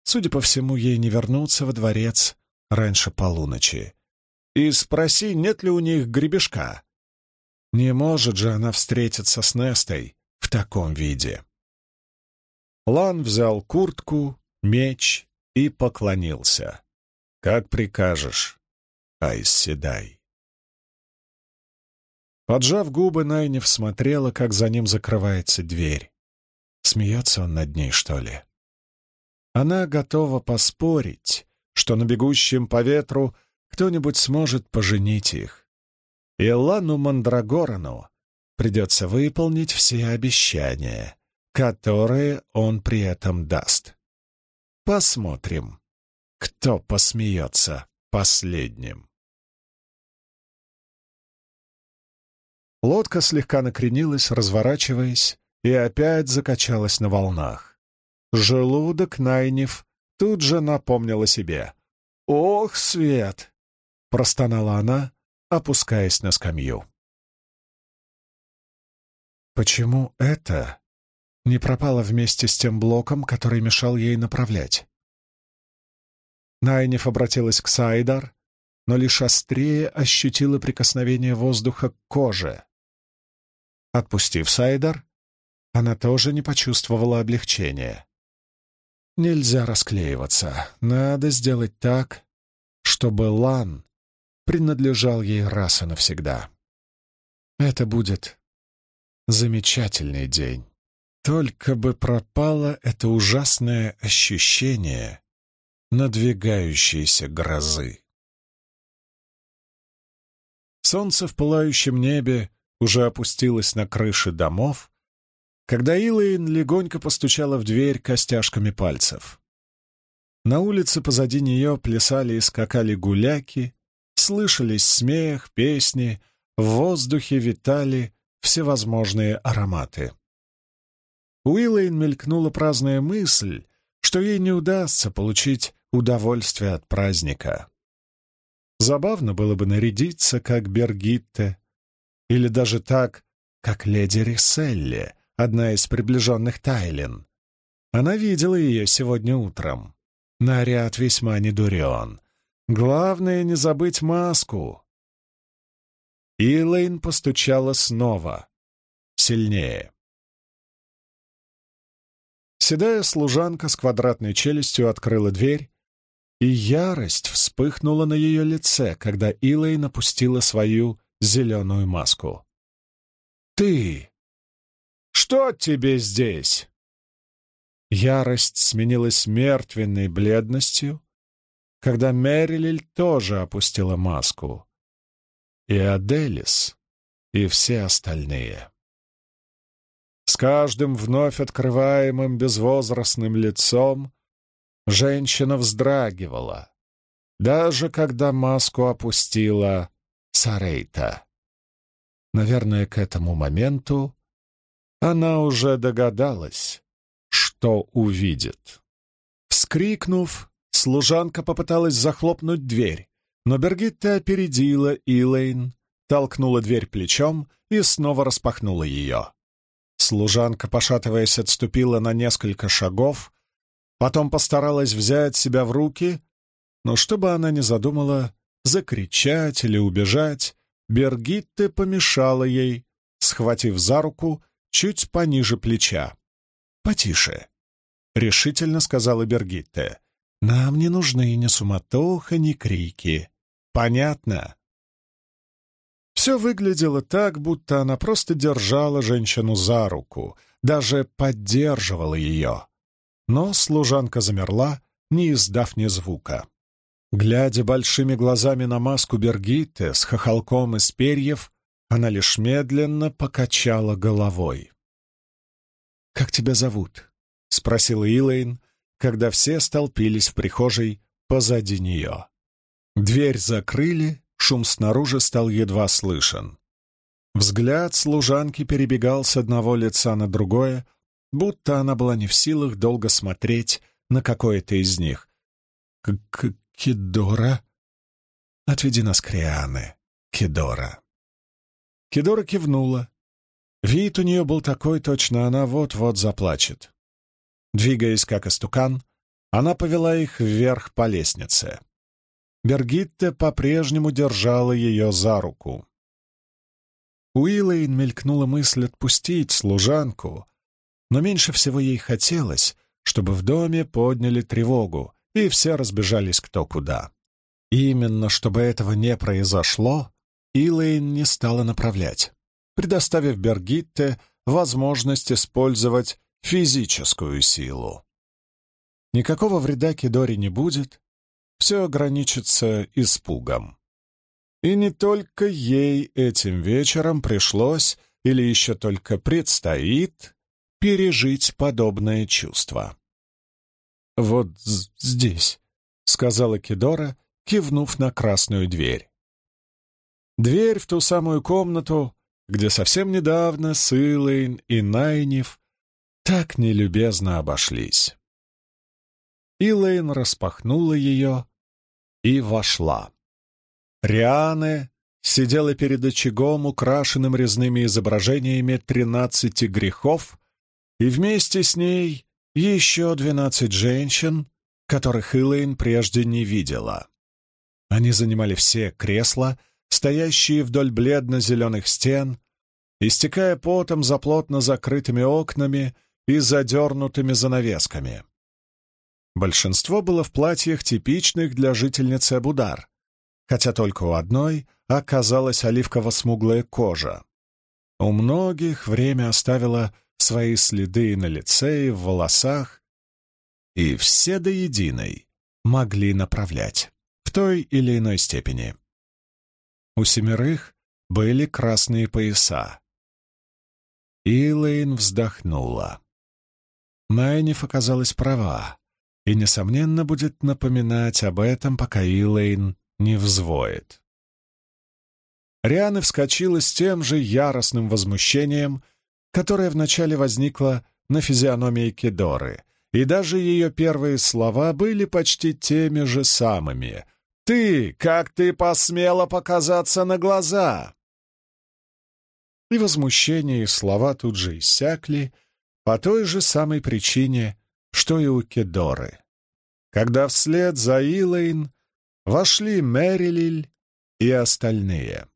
[SPEAKER 1] Судя по всему, ей не вернуться во дворец раньше полуночи. И спроси, нет ли у них гребешка. Не может же она встретиться с Нестой в таком виде. Лан взял куртку, меч и поклонился. «Как прикажешь, Айсседай». Поджав губы, Найнев смотрела, как за ним закрывается дверь. Смеется он над ней, что ли? Она готова поспорить, что на бегущем по ветру кто-нибудь сможет поженить их. И Мандрагорану придется выполнить все обещания, которые он при этом даст. Посмотрим, кто посмеется последним. Лодка слегка накренилась, разворачиваясь, и опять закачалась на волнах. Желудок Найнев тут же напомнил о себе. «Ох, Свет!» — простонала она, опускаясь на скамью. Почему это не пропало вместе с тем блоком, который мешал ей направлять? Найнев обратилась к Сайдар, но лишь острее ощутила прикосновение воздуха к коже. Отпустив Сайдар, она тоже не почувствовала облегчения. Нельзя расклеиваться. Надо сделать так, чтобы Лан принадлежал ей раз и навсегда. Это будет замечательный день. Только бы пропало это ужасное ощущение надвигающейся грозы. Солнце в пылающем небе уже опустилось на крыши домов, когда Илэйн легонько постучала в дверь костяшками пальцев. На улице позади нее плясали и скакали гуляки, слышались смех, песни, в воздухе витали всевозможные ароматы. У Илэйн мелькнула праздная мысль, что ей не удастся получить удовольствие от праздника. Забавно было бы нарядиться, как Бергитте, или даже так, как леди Рисселли, одна из приближенных Тайлин. Она видела ее сегодня утром. Наряд весьма недурен. Главное — не забыть маску. Илэйн постучала снова. Сильнее. Седая служанка с квадратной челюстью открыла дверь, и ярость вспыхнула на ее лице, когда Илэйн опустила свою зеленую маску. «Ты! Что тебе здесь?» Ярость сменилась мертвенной бледностью, когда Мерилиль тоже опустила маску. И Аделис, и все остальные. С каждым вновь открываемым безвозрастным лицом женщина вздрагивала, даже когда маску опустила Сарейта. Наверное, к этому моменту она уже догадалась, что увидит. Вскрикнув, служанка попыталась захлопнуть дверь, но Бергитта опередила Илэйн, толкнула дверь плечом и снова распахнула ее. Служанка, пошатываясь, отступила на несколько шагов, потом постаралась взять себя в руки, но что бы она ни задумала, закричать или убежать, Бергитте помешала ей, схватив за руку чуть пониже плеча. «Потише», — решительно сказала Бергитте. «Нам не нужны ни суматоха, ни крики. Понятно?» Все выглядело так, будто она просто держала женщину за руку, даже поддерживала ее. Но служанка замерла, не издав ни звука. Глядя большими глазами на маску Бергитте с хохолком из перьев, она лишь медленно покачала головой. «Как тебя зовут?» — спросила Илэйн, когда все столпились в прихожей позади нее. Дверь закрыли, шум снаружи стал едва слышен. Взгляд служанки перебегал с одного лица на другое, будто она была не в силах долго смотреть на какое-то из них. К -к «Кидора?» «Отведи нас к Риане, Кидора». Кидора кивнула. Вид у нее был такой, точно она вот-вот заплачет. Двигаясь как истукан, она повела их вверх по лестнице. Бергитте по-прежнему держала ее за руку. Уиллейн мелькнула мысль отпустить служанку, но меньше всего ей хотелось, чтобы в доме подняли тревогу, и все разбежались кто куда. Именно чтобы этого не произошло, Илэйн не стала направлять, предоставив Бергитте возможность использовать физическую силу. Никакого вреда Кидори не будет, все ограничится испугом. И не только ей этим вечером пришлось или еще только предстоит пережить подобное чувство. «Вот здесь», — сказала Кидора, кивнув на красную дверь. Дверь в ту самую комнату, где совсем недавно Сылейн и Найниф так нелюбезно обошлись. Илэйн распахнула ее и вошла. Риане сидела перед очагом, украшенным резными изображениями тринадцати грехов, и вместе с ней еще двенадцать женщин, которых Илэйн прежде не видела. Они занимали все кресла, стоящие вдоль бледно-зеленых стен, истекая потом за плотно закрытыми окнами и задернутыми занавесками. Большинство было в платьях, типичных для жительницы Абудар, хотя только у одной оказалась оливково-смуглая кожа. У многих время оставило свои следы на лице, и в волосах, и все до единой могли направлять в той или иной степени. У семерых были красные пояса. Илэйн вздохнула. Найниф оказалась права и, несомненно, будет напоминать об этом, пока Илэйн не взвоет. Риана вскочила с тем же яростным возмущением, которое вначале возникло на физиономии Кедоры, и даже ее первые слова были почти теми же самыми. «Ты! Как ты посмела показаться на глаза!» И возмущение и слова тут же иссякли по той же самой причине, что и у Кедоры. Когда вслед за Илэйн вошли Мэрилиль и остальные.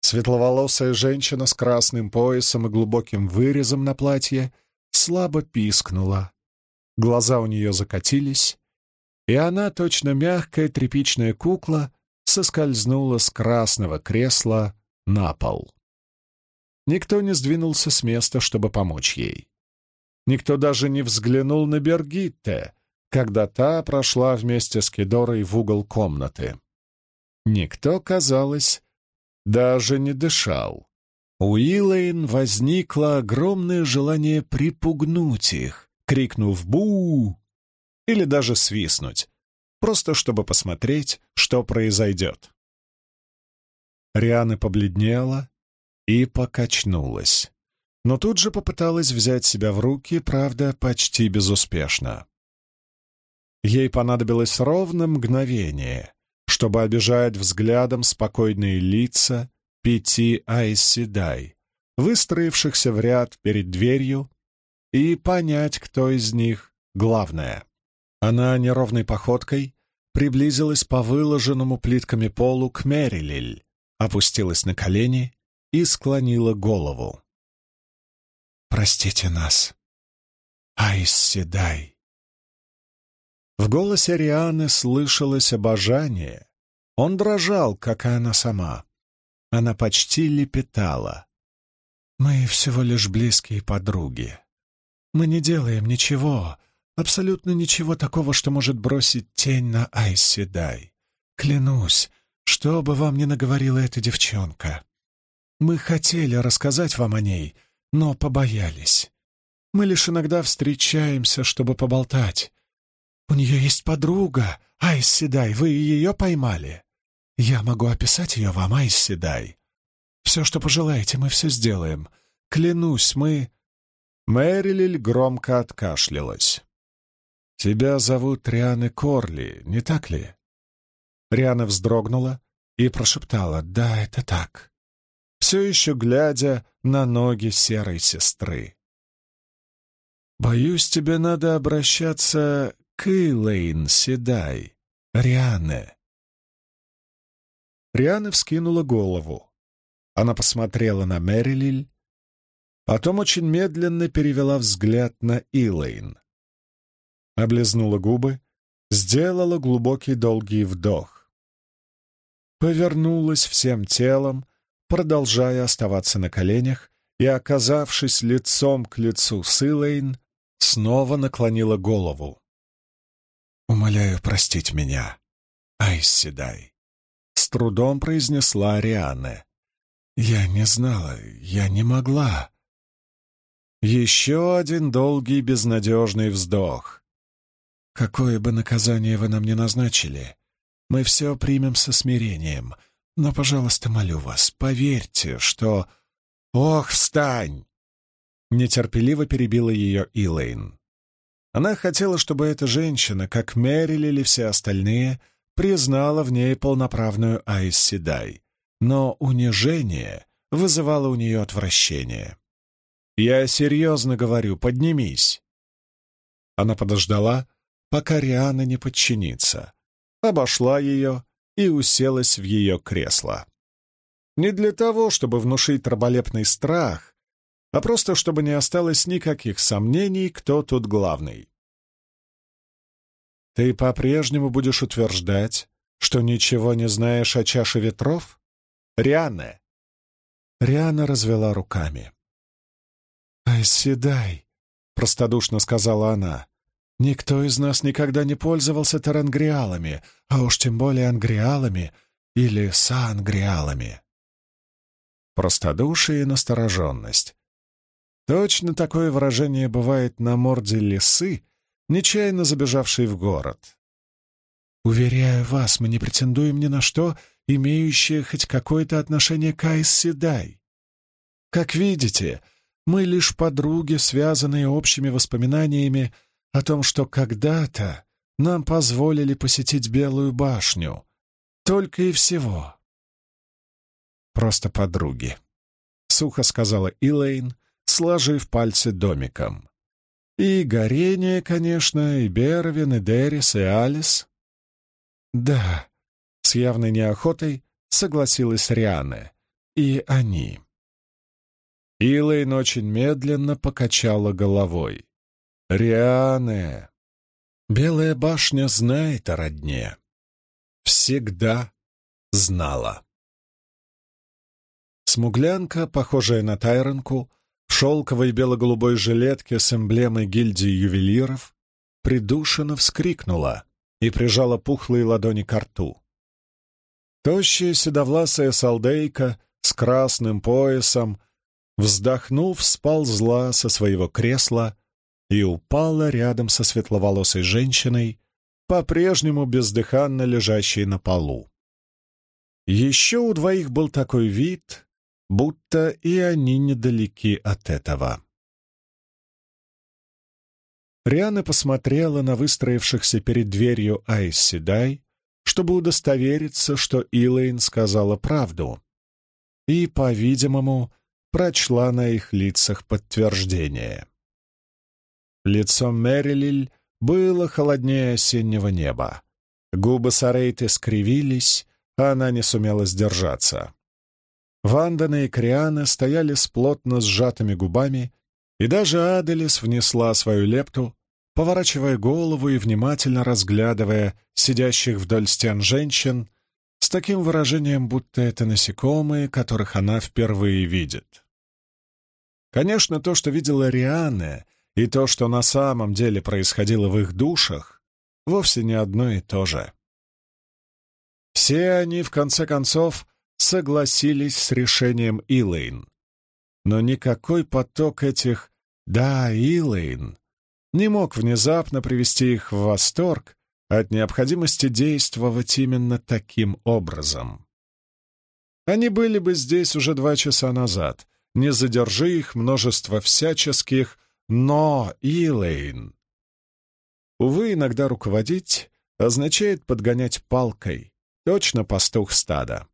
[SPEAKER 1] Светловолосая женщина с красным поясом и глубоким вырезом на платье слабо пискнула. Глаза у нее закатились, и она, точно мягкая тряпичная кукла, соскользнула с красного кресла на пол. Никто не сдвинулся с места, чтобы помочь ей. Никто даже не взглянул на Бергитте, когда та прошла вместе с Кедорой в угол комнаты. Никто, казалось, даже не дышал. У Илэйн возникло огромное желание припугнуть их, крикнув «Бу!» или даже свистнуть, просто чтобы посмотреть, что произойдет. Риана побледнела и покачнулась но тут же попыталась взять себя в руки, правда, почти безуспешно. Ей понадобилось ровно мгновение, чтобы обижать взглядом спокойные лица пяти айсседай, выстроившихся в ряд перед дверью, и понять, кто из них главное. Она неровной походкой приблизилась по выложенному плитками полу к Мерилиль, опустилась на колени и склонила голову. Простите нас. Айсседай. В голосе Рианы слышалось обожание. Он дрожал, как и она сама. Она почти лепетала. «Мы всего лишь близкие подруги. Мы не делаем ничего, абсолютно ничего такого, что может бросить тень на Айсседай. Клянусь, что бы вам ни наговорила эта девчонка. Мы хотели рассказать вам о ней, — но побоялись. Мы лишь иногда встречаемся, чтобы поболтать. У нее есть подруга, Айс Седай, вы ее поймали? Я могу описать ее вам, Айс Седай. Все, что пожелаете, мы все сделаем. Клянусь, мы...» Мэрилиль громко откашлялась. «Тебя зовут Рианы Корли, не так ли?» Риана вздрогнула и прошептала «Да, это так» все еще глядя на ноги серой сестры. «Боюсь, тебе надо обращаться к Илэйн Седай, Риане». Риана вскинула голову. Она посмотрела на Мэрилиль, Потом очень медленно перевела взгляд на Илэйн. Облизнула губы, сделала глубокий долгий вдох. Повернулась всем телом, продолжая оставаться на коленях, и, оказавшись лицом к лицу с Илэйн, снова наклонила голову. «Умоляю простить меня, Айсседай», — с трудом произнесла Ариана. «Я не знала, я не могла». Еще один долгий безнадежный вздох. «Какое бы наказание вы нам ни назначили, мы все примем со смирением, но, пожалуйста, молю вас, поверьте, что...» «Ох, встань!» Нетерпеливо перебила ее Илэйн. Она хотела, чтобы эта женщина, как Мэрил или все остальные, признала в ней полноправную Айс Седай, но унижение вызывало у нее отвращение. «Я серьезно говорю, поднимись!» Она подождала, пока Риана не подчинится, обошла ее и уселась в ее кресло. Не для того, чтобы внушить раболепный страх, а просто чтобы не осталось никаких сомнений, кто тут главный. «Ты по-прежнему будешь утверждать, что ничего не знаешь о чаше ветров? Рианне!» Риана развела руками. «Айседай», — простодушно сказала она, — «никто из нас никогда не пользовался тарангриалами, а уж тем более ангриалами или саангриалами». Простодушие и настороженность Точно такое выражение бывает на морде лисы, нечаянно забежавшей в город. «Уверяю вас, мы не претендуем ни на что, имеющее хоть какое-то отношение к Айс. Как видите, мы лишь подруги, связанные общими воспоминаниями о том, что когда-то нам позволили посетить Белую башню. Только и всего». «Просто подруги», — сухо сказала Илэйн, сложив пальцы домиком. И Горение, конечно, и Бервин, и Дерис, и Алис. Да, с явной неохотой согласилась Риане. И они. Илэйн очень медленно покачала головой. «Риане! Белая башня знает о родне. Всегда знала». Смуглянка, похожая на Тайронку, шелковой бело-голубой жилетке с эмблемой гильдии ювелиров, придушенно вскрикнула и прижала пухлые ладони к рту. Тощая седовласая солдейка с красным поясом, вздохнув, сползла со своего кресла и упала рядом со светловолосой женщиной, по-прежнему бездыханно лежащей на полу. Еще у двоих был такой вид, будто и они недалеки от этого. Риана посмотрела на выстроившихся перед дверью Айс Седай, чтобы удостовериться, что Илэйн сказала правду, и, по-видимому, прочла на их лицах подтверждение. Лицо Мэрилиль было холоднее осеннего неба. Губы Сарейты скривились, а она не сумела сдержаться. Вандана и Криана стояли с плотно сжатыми губами, и даже Аделис внесла свою лепту, поворачивая голову и внимательно разглядывая сидящих вдоль стен женщин с таким выражением, будто это насекомые, которых она впервые видит. Конечно, то, что видела Рианна, и то, что на самом деле происходило в их душах, вовсе не одно и то же. Все они, в конце концов, согласились с решением Илэйн. Но никакой поток этих «да, Илэйн» не мог внезапно привести их в восторг от необходимости действовать именно таким образом. Они были бы здесь уже два часа назад, не задержи их множество всяческих «но, Илэйн». Увы, иногда руководить означает подгонять палкой, точно пастух стада.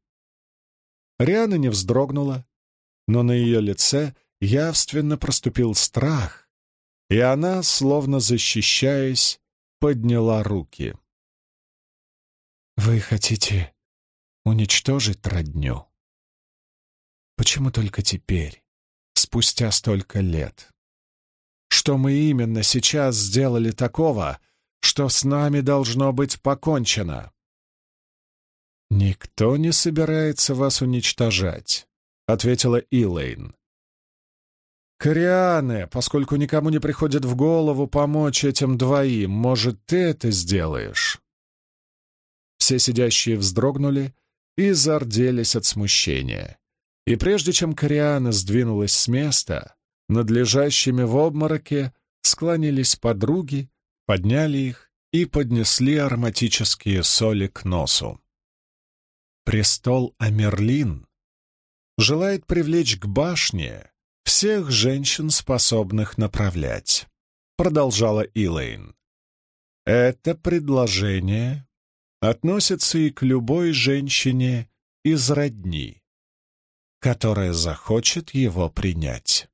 [SPEAKER 1] Риана не вздрогнула, но на ее лице явственно проступил страх, и она, словно защищаясь, подняла руки. «Вы хотите уничтожить родню? Почему только теперь?» — спустя столько лет? Что мы именно сейчас сделали такого, что с нами должно быть покончено? «Никто не собирается вас уничтожать», — ответила Илэйн. «Кориане, поскольку никому не приходит в голову помочь этим двоим, может, ты это сделаешь?» Все сидящие вздрогнули и зарделись от смущения. И прежде чем Кориана сдвинулась с места, над лежащими в обмороке склонились подруги, подняли их и поднесли ароматические соли к носу. Престол Амерлин желает привлечь к башне всех женщин, способных направлять, продолжала Илэйн. Это предложение относится и к любой женщине из родни, которая захочет его принять.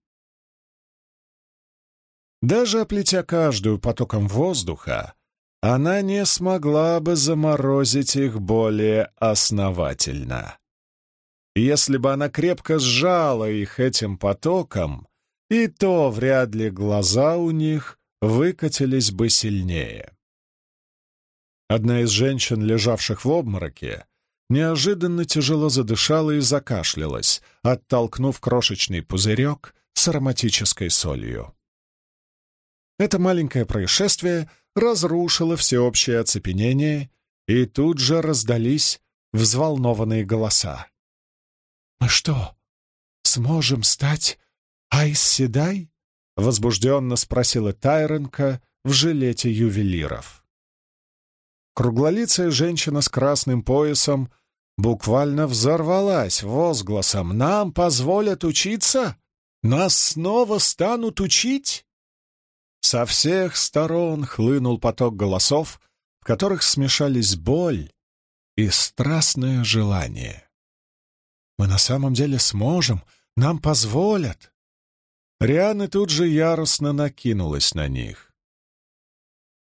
[SPEAKER 1] Даже оплетя каждую потоком воздуха, она не смогла бы заморозить их более основательно. Если бы она крепко сжала их этим потоком, и то вряд ли глаза у них выкатились бы сильнее. Одна из женщин, лежавших в обмороке, неожиданно тяжело задышала и закашлялась, оттолкнув крошечный пузырек с ароматической солью. Это маленькое происшествие разрушило всеобщее оцепенение, и тут же раздались взволнованные голоса. «Мы что, сможем стать Айс-Седай?» — возбужденно спросила Тайренко в жилете ювелиров. Круглолицая женщина с красным поясом буквально взорвалась возгласом «Нам позволят учиться? Нас снова станут учить?» Со всех сторон хлынул поток голосов, в которых смешались боль и страстное желание. «Мы на самом деле сможем, нам позволят!» Риана тут же яростно накинулась на них.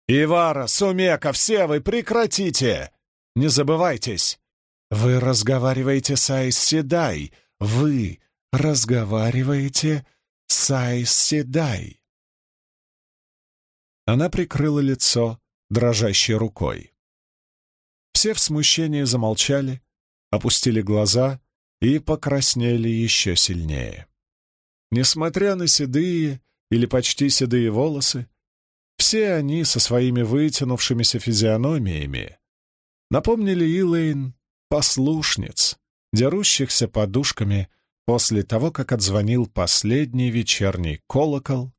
[SPEAKER 1] «Ивара, Сумека, все вы прекратите! Не забывайтесь! Вы разговариваете с Айс Седай! Вы разговариваете с Айс Седай!» Она прикрыла лицо дрожащей рукой. Все в смущении замолчали, опустили глаза и покраснели еще сильнее. Несмотря на седые или почти седые волосы, все они со своими вытянувшимися физиономиями напомнили Илэйн послушниц, дерущихся подушками после того, как отзвонил последний вечерний колокол,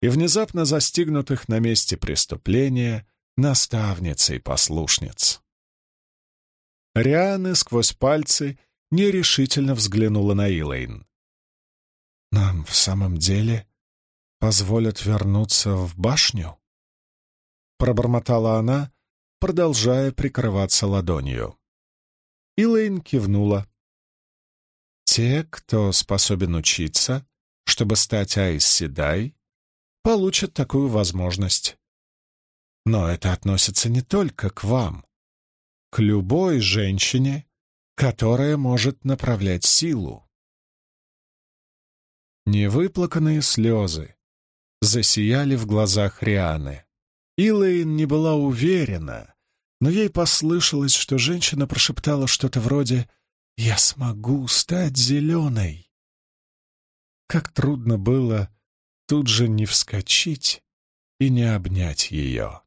[SPEAKER 1] и внезапно застигнутых на месте преступления наставницей послушниц. Рианы сквозь пальцы нерешительно взглянула на Илэйн. «Нам в самом деле позволят вернуться в башню?» Пробормотала она, продолжая прикрываться ладонью. Илэйн кивнула. «Те, кто способен учиться, чтобы стать Айс Седай, получат такую возможность. Но это относится не только к вам, к любой женщине, которая может направлять силу. Невыплаканные слезы, засияли в глазах Рианы. Илэйн не была уверена, но ей послышалось, что женщина прошептала что-то вроде «Я смогу стать зеленой». Как трудно было тут же не вскочить и не обнять ее.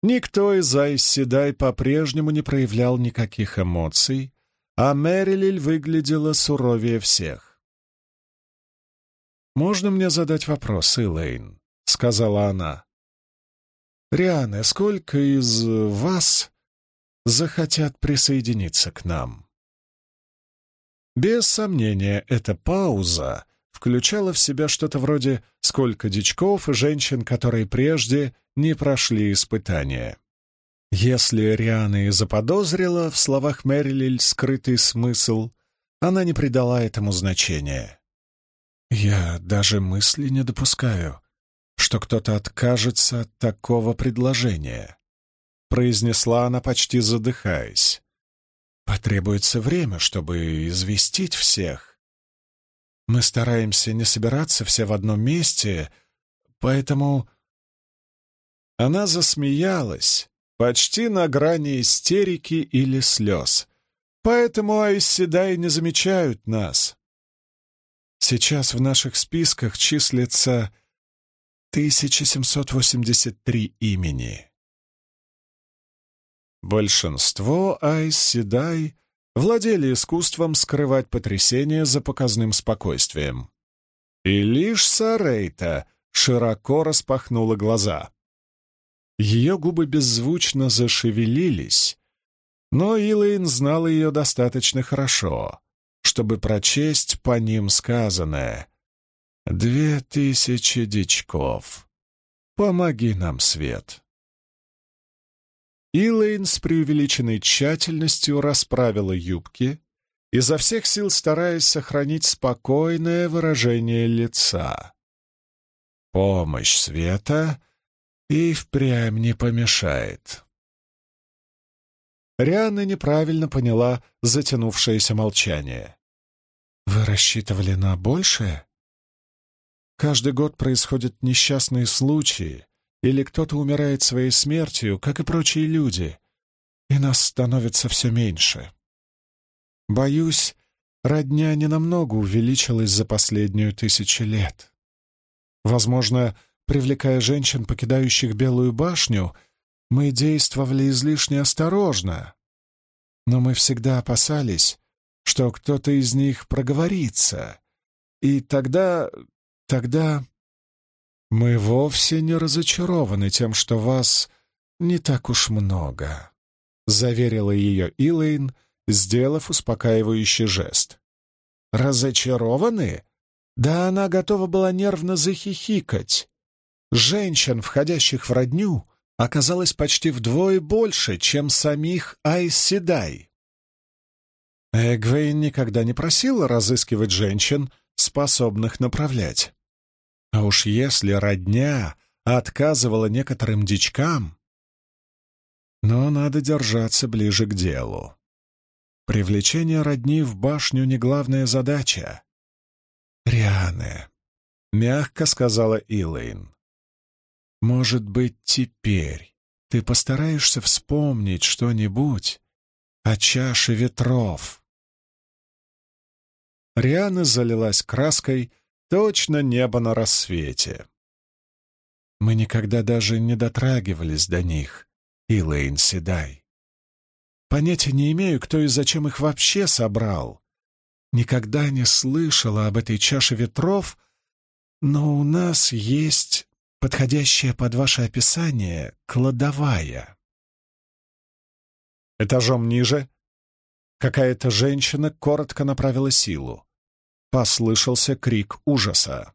[SPEAKER 1] Никто из Айсседай по-прежнему не проявлял никаких эмоций, а Мэрилиль выглядела суровее всех. «Можно мне задать вопрос, Элейн?» — сказала она. «Риане, сколько из вас захотят присоединиться к нам?» Без сомнения, эта пауза включала в себя что-то вроде «сколько дичков и женщин, которые прежде не прошли испытания». Если Риана и заподозрила в словах Мэрилиль скрытый смысл, она не придала этому значения. Я даже мысли не допускаю, что кто-то откажется от такого предложения, произнесла она, почти задыхаясь. Потребуется время, чтобы известить всех. Мы стараемся не собираться все в одном месте, поэтому...» Она засмеялась, почти на грани истерики или слез. «Поэтому Айсседай не замечают нас. Сейчас в наших списках числится 1783 имени. Большинство Айс-Седай владели искусством скрывать потрясение за показным спокойствием. И лишь Сарейта широко распахнула глаза. Ее губы беззвучно зашевелились, но Илэйн знал ее достаточно хорошо, чтобы прочесть по ним сказанное. «Две тысячи дичков. Помоги нам, Свет». Илэйн с преувеличенной тщательностью расправила юбки, изо всех сил стараясь сохранить спокойное выражение лица. Помощь Света и впрямь не помешает. Риана неправильно поняла затянувшееся молчание. «Вы рассчитывали на большее? Каждый год происходят несчастные случаи, или кто-то умирает своей смертью, как и прочие люди, и нас становится все меньше. Боюсь, родня ненамного увеличилась за последнюю тысячу лет. Возможно, привлекая женщин, покидающих Белую башню, мы действовали излишне осторожно, но мы всегда опасались, что кто-то из них проговорится, и тогда... тогда... Мы вовсе не разочарованы тем, что вас не так уж много, — заверила ее Илэйн, сделав успокаивающий жест. Разочарованы? Да она готова была нервно захихикать. Женщин, входящих в родню, оказалось почти вдвое больше, чем самих Айседай. Эгвейн никогда не просила разыскивать женщин, способных направлять. А уж если родня отказывала некоторым дичкам... Но надо держаться ближе к делу. Привлечение родни в башню — не главная задача. «Риане», — мягко сказала Илэйн, может быть, теперь ты постараешься вспомнить что-нибудь о чаше ветров. Риана залилась краской, точно небо на рассвете. Мы никогда даже не дотрагивались до них, Илэйн Седай. Понятия не имею, кто и зачем их вообще собрал. Никогда не слышала об этой чаше ветров, но у нас есть подходящая под ваше описание кладовая. Этажом ниже какая-то женщина коротко направила силу. Послышался крик ужаса.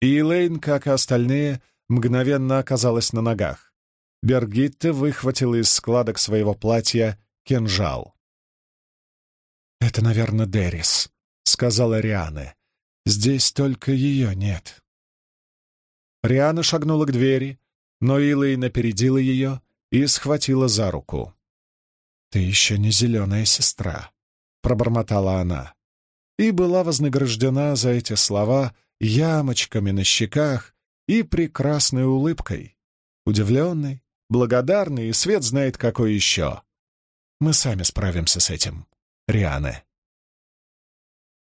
[SPEAKER 1] И Элейн, как и остальные, мгновенно оказалась на ногах. Бергитте выхватила из складок своего платья кинжал. «Это, наверное, Дерис», — сказала Риане. «Здесь только ее нет». Риана шагнула к двери, но Илайн опередила ее и схватила за руку. «Ты еще не зеленая сестра», — пробормотала она, и была вознаграждена за эти слова ямочками на щеках и прекрасной улыбкой, удивленной, благодарной и свет знает какой еще. Мы сами справимся с этим, Рианы.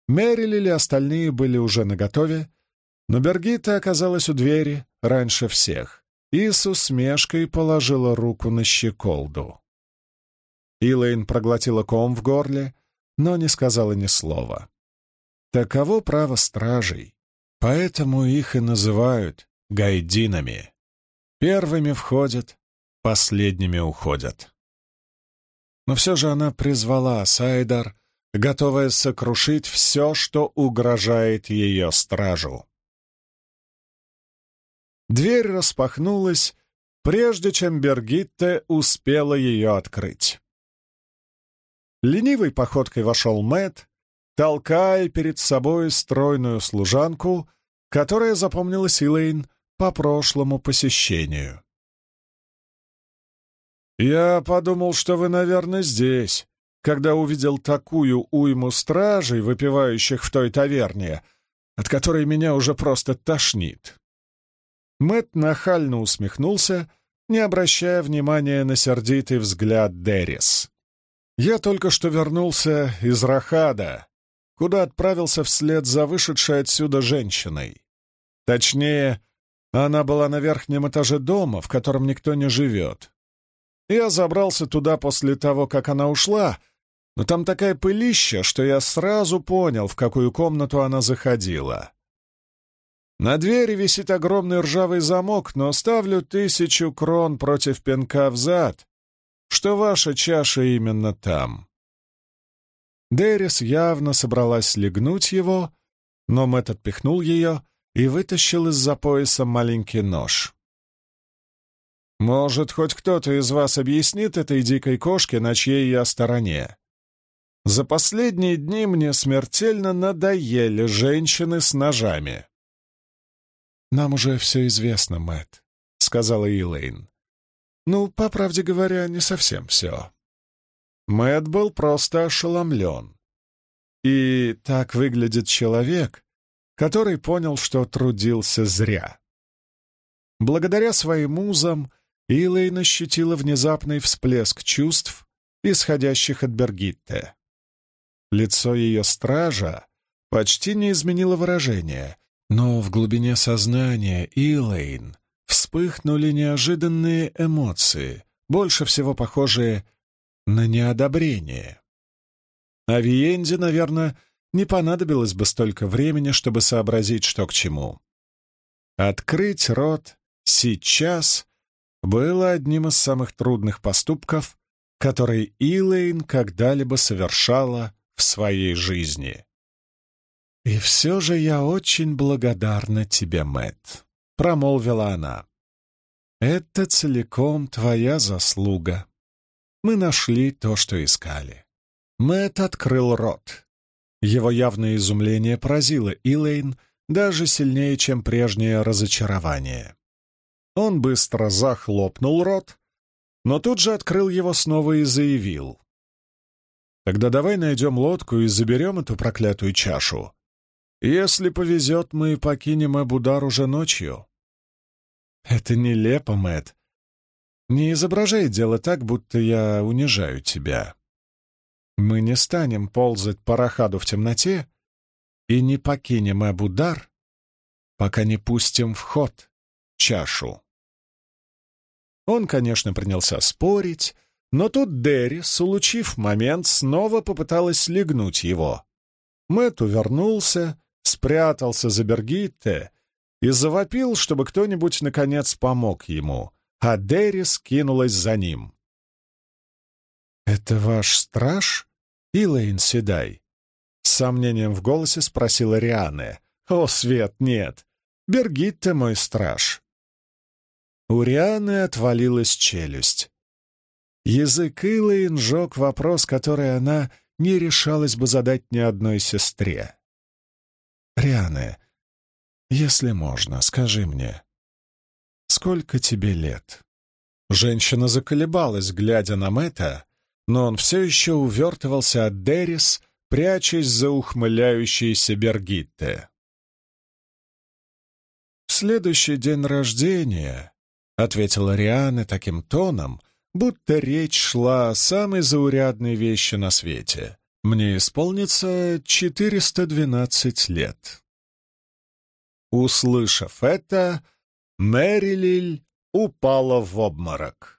[SPEAKER 1] Мерили ли остальные были уже наготове, но Бергита оказалась у двери раньше всех и с усмешкой положила руку на щеколду. Илэйн проглотила ком в горле, но не сказала ни слова. Таково право стражей, поэтому их и называют гайдинами. Первыми входят, последними уходят. Но все же она призвала Сайдар, готовая сокрушить все, что угрожает ее стражу. Дверь распахнулась, прежде чем Бергитте успела ее открыть. Ленивой походкой вошел Мэт, толкая перед собой стройную служанку, которая запомнила Силейн по прошлому посещению. «Я подумал, что вы, наверное, здесь», когда увидел такую уйму стражей, выпивающих в той таверне, от которой меня уже просто тошнит. Мэт нахально усмехнулся, не обращая внимания на сердитый взгляд Деррис. «Я только что вернулся из Рахада, куда отправился вслед за вышедшей отсюда женщиной. Точнее, она была на верхнем этаже дома, в котором никто не живет. Я забрался туда после того, как она ушла, но там такая пылища, что я сразу понял, в какую комнату она заходила. На двери висит огромный ржавый замок, но ставлю тысячу крон против пинка в зад, что ваша чаша именно там. Дерис явно собралась легнуть его, но Мэтт отпихнул ее и вытащил из-за пояса маленький нож. «Может, хоть кто-то из вас объяснит этой дикой кошке, на чьей я стороне? За последние дни мне смертельно надоели женщины с ножами». «Нам уже все известно, Мэтт», — сказала Илэйн. «Ну, по правде говоря, не совсем все». Мэтт был просто ошеломлен. И так выглядит человек, который понял, что трудился зря. Благодаря своим музам Илэйн ощутила внезапный всплеск чувств, исходящих от Бергитте. Лицо ее стража почти не изменило выражение, но в глубине сознания Илэйн вспыхнули неожиданные эмоции, больше всего похожие на неодобрение. А Виенде, наверное, не понадобилось бы столько времени, чтобы сообразить, что к чему. Открыть рот сейчас было одним из самых трудных поступков, которые Илэйн когда-либо совершала в своей жизни. «И все же я очень благодарна тебе, Мэтт», — промолвила она. «Это целиком твоя заслуга. Мы нашли то, что искали». Мэтт открыл рот. Его явное изумление поразило Илэйн даже сильнее, чем прежнее разочарование. Он быстро захлопнул рот, но тут же открыл его снова и заявил. «Тогда давай найдем лодку и заберем эту проклятую чашу. Если повезет, мы покинем Эбудар уже ночью. Это нелепо, Мэт. Не изображай дело так, будто я унижаю тебя. Мы не станем ползать по Рахаду в темноте и не покинем Эбудар, пока не пустим в ход чашу. Он, конечно, принялся спорить, но тут Дерри, улучив момент, снова попыталась легнуть его. Мэтт увернулся, спрятался за Бергитте и завопил, чтобы кто-нибудь наконец помог ему, а Дерис кинулась за ним. «Это ваш страж, Илэйн Седай?» С сомнением в голосе спросила Риане. «О, Свет, нет! Бергитте мой страж!» У Рианы отвалилась челюсть. Язык Илэйн жег вопрос, который она не решалась бы задать ни одной сестре. Риане, если можно, скажи мне, сколько тебе лет?» Женщина заколебалась, глядя на Мэтта, но он все еще увертывался от Дерис, прячась за ухмыляющейся Бергитте. «В следующий день рождения», — ответила Риана таким тоном, будто речь шла о самой заурядной вещи на свете. Мне исполнится 412 лет. Услышав это, Мэрилиль упала в обморок.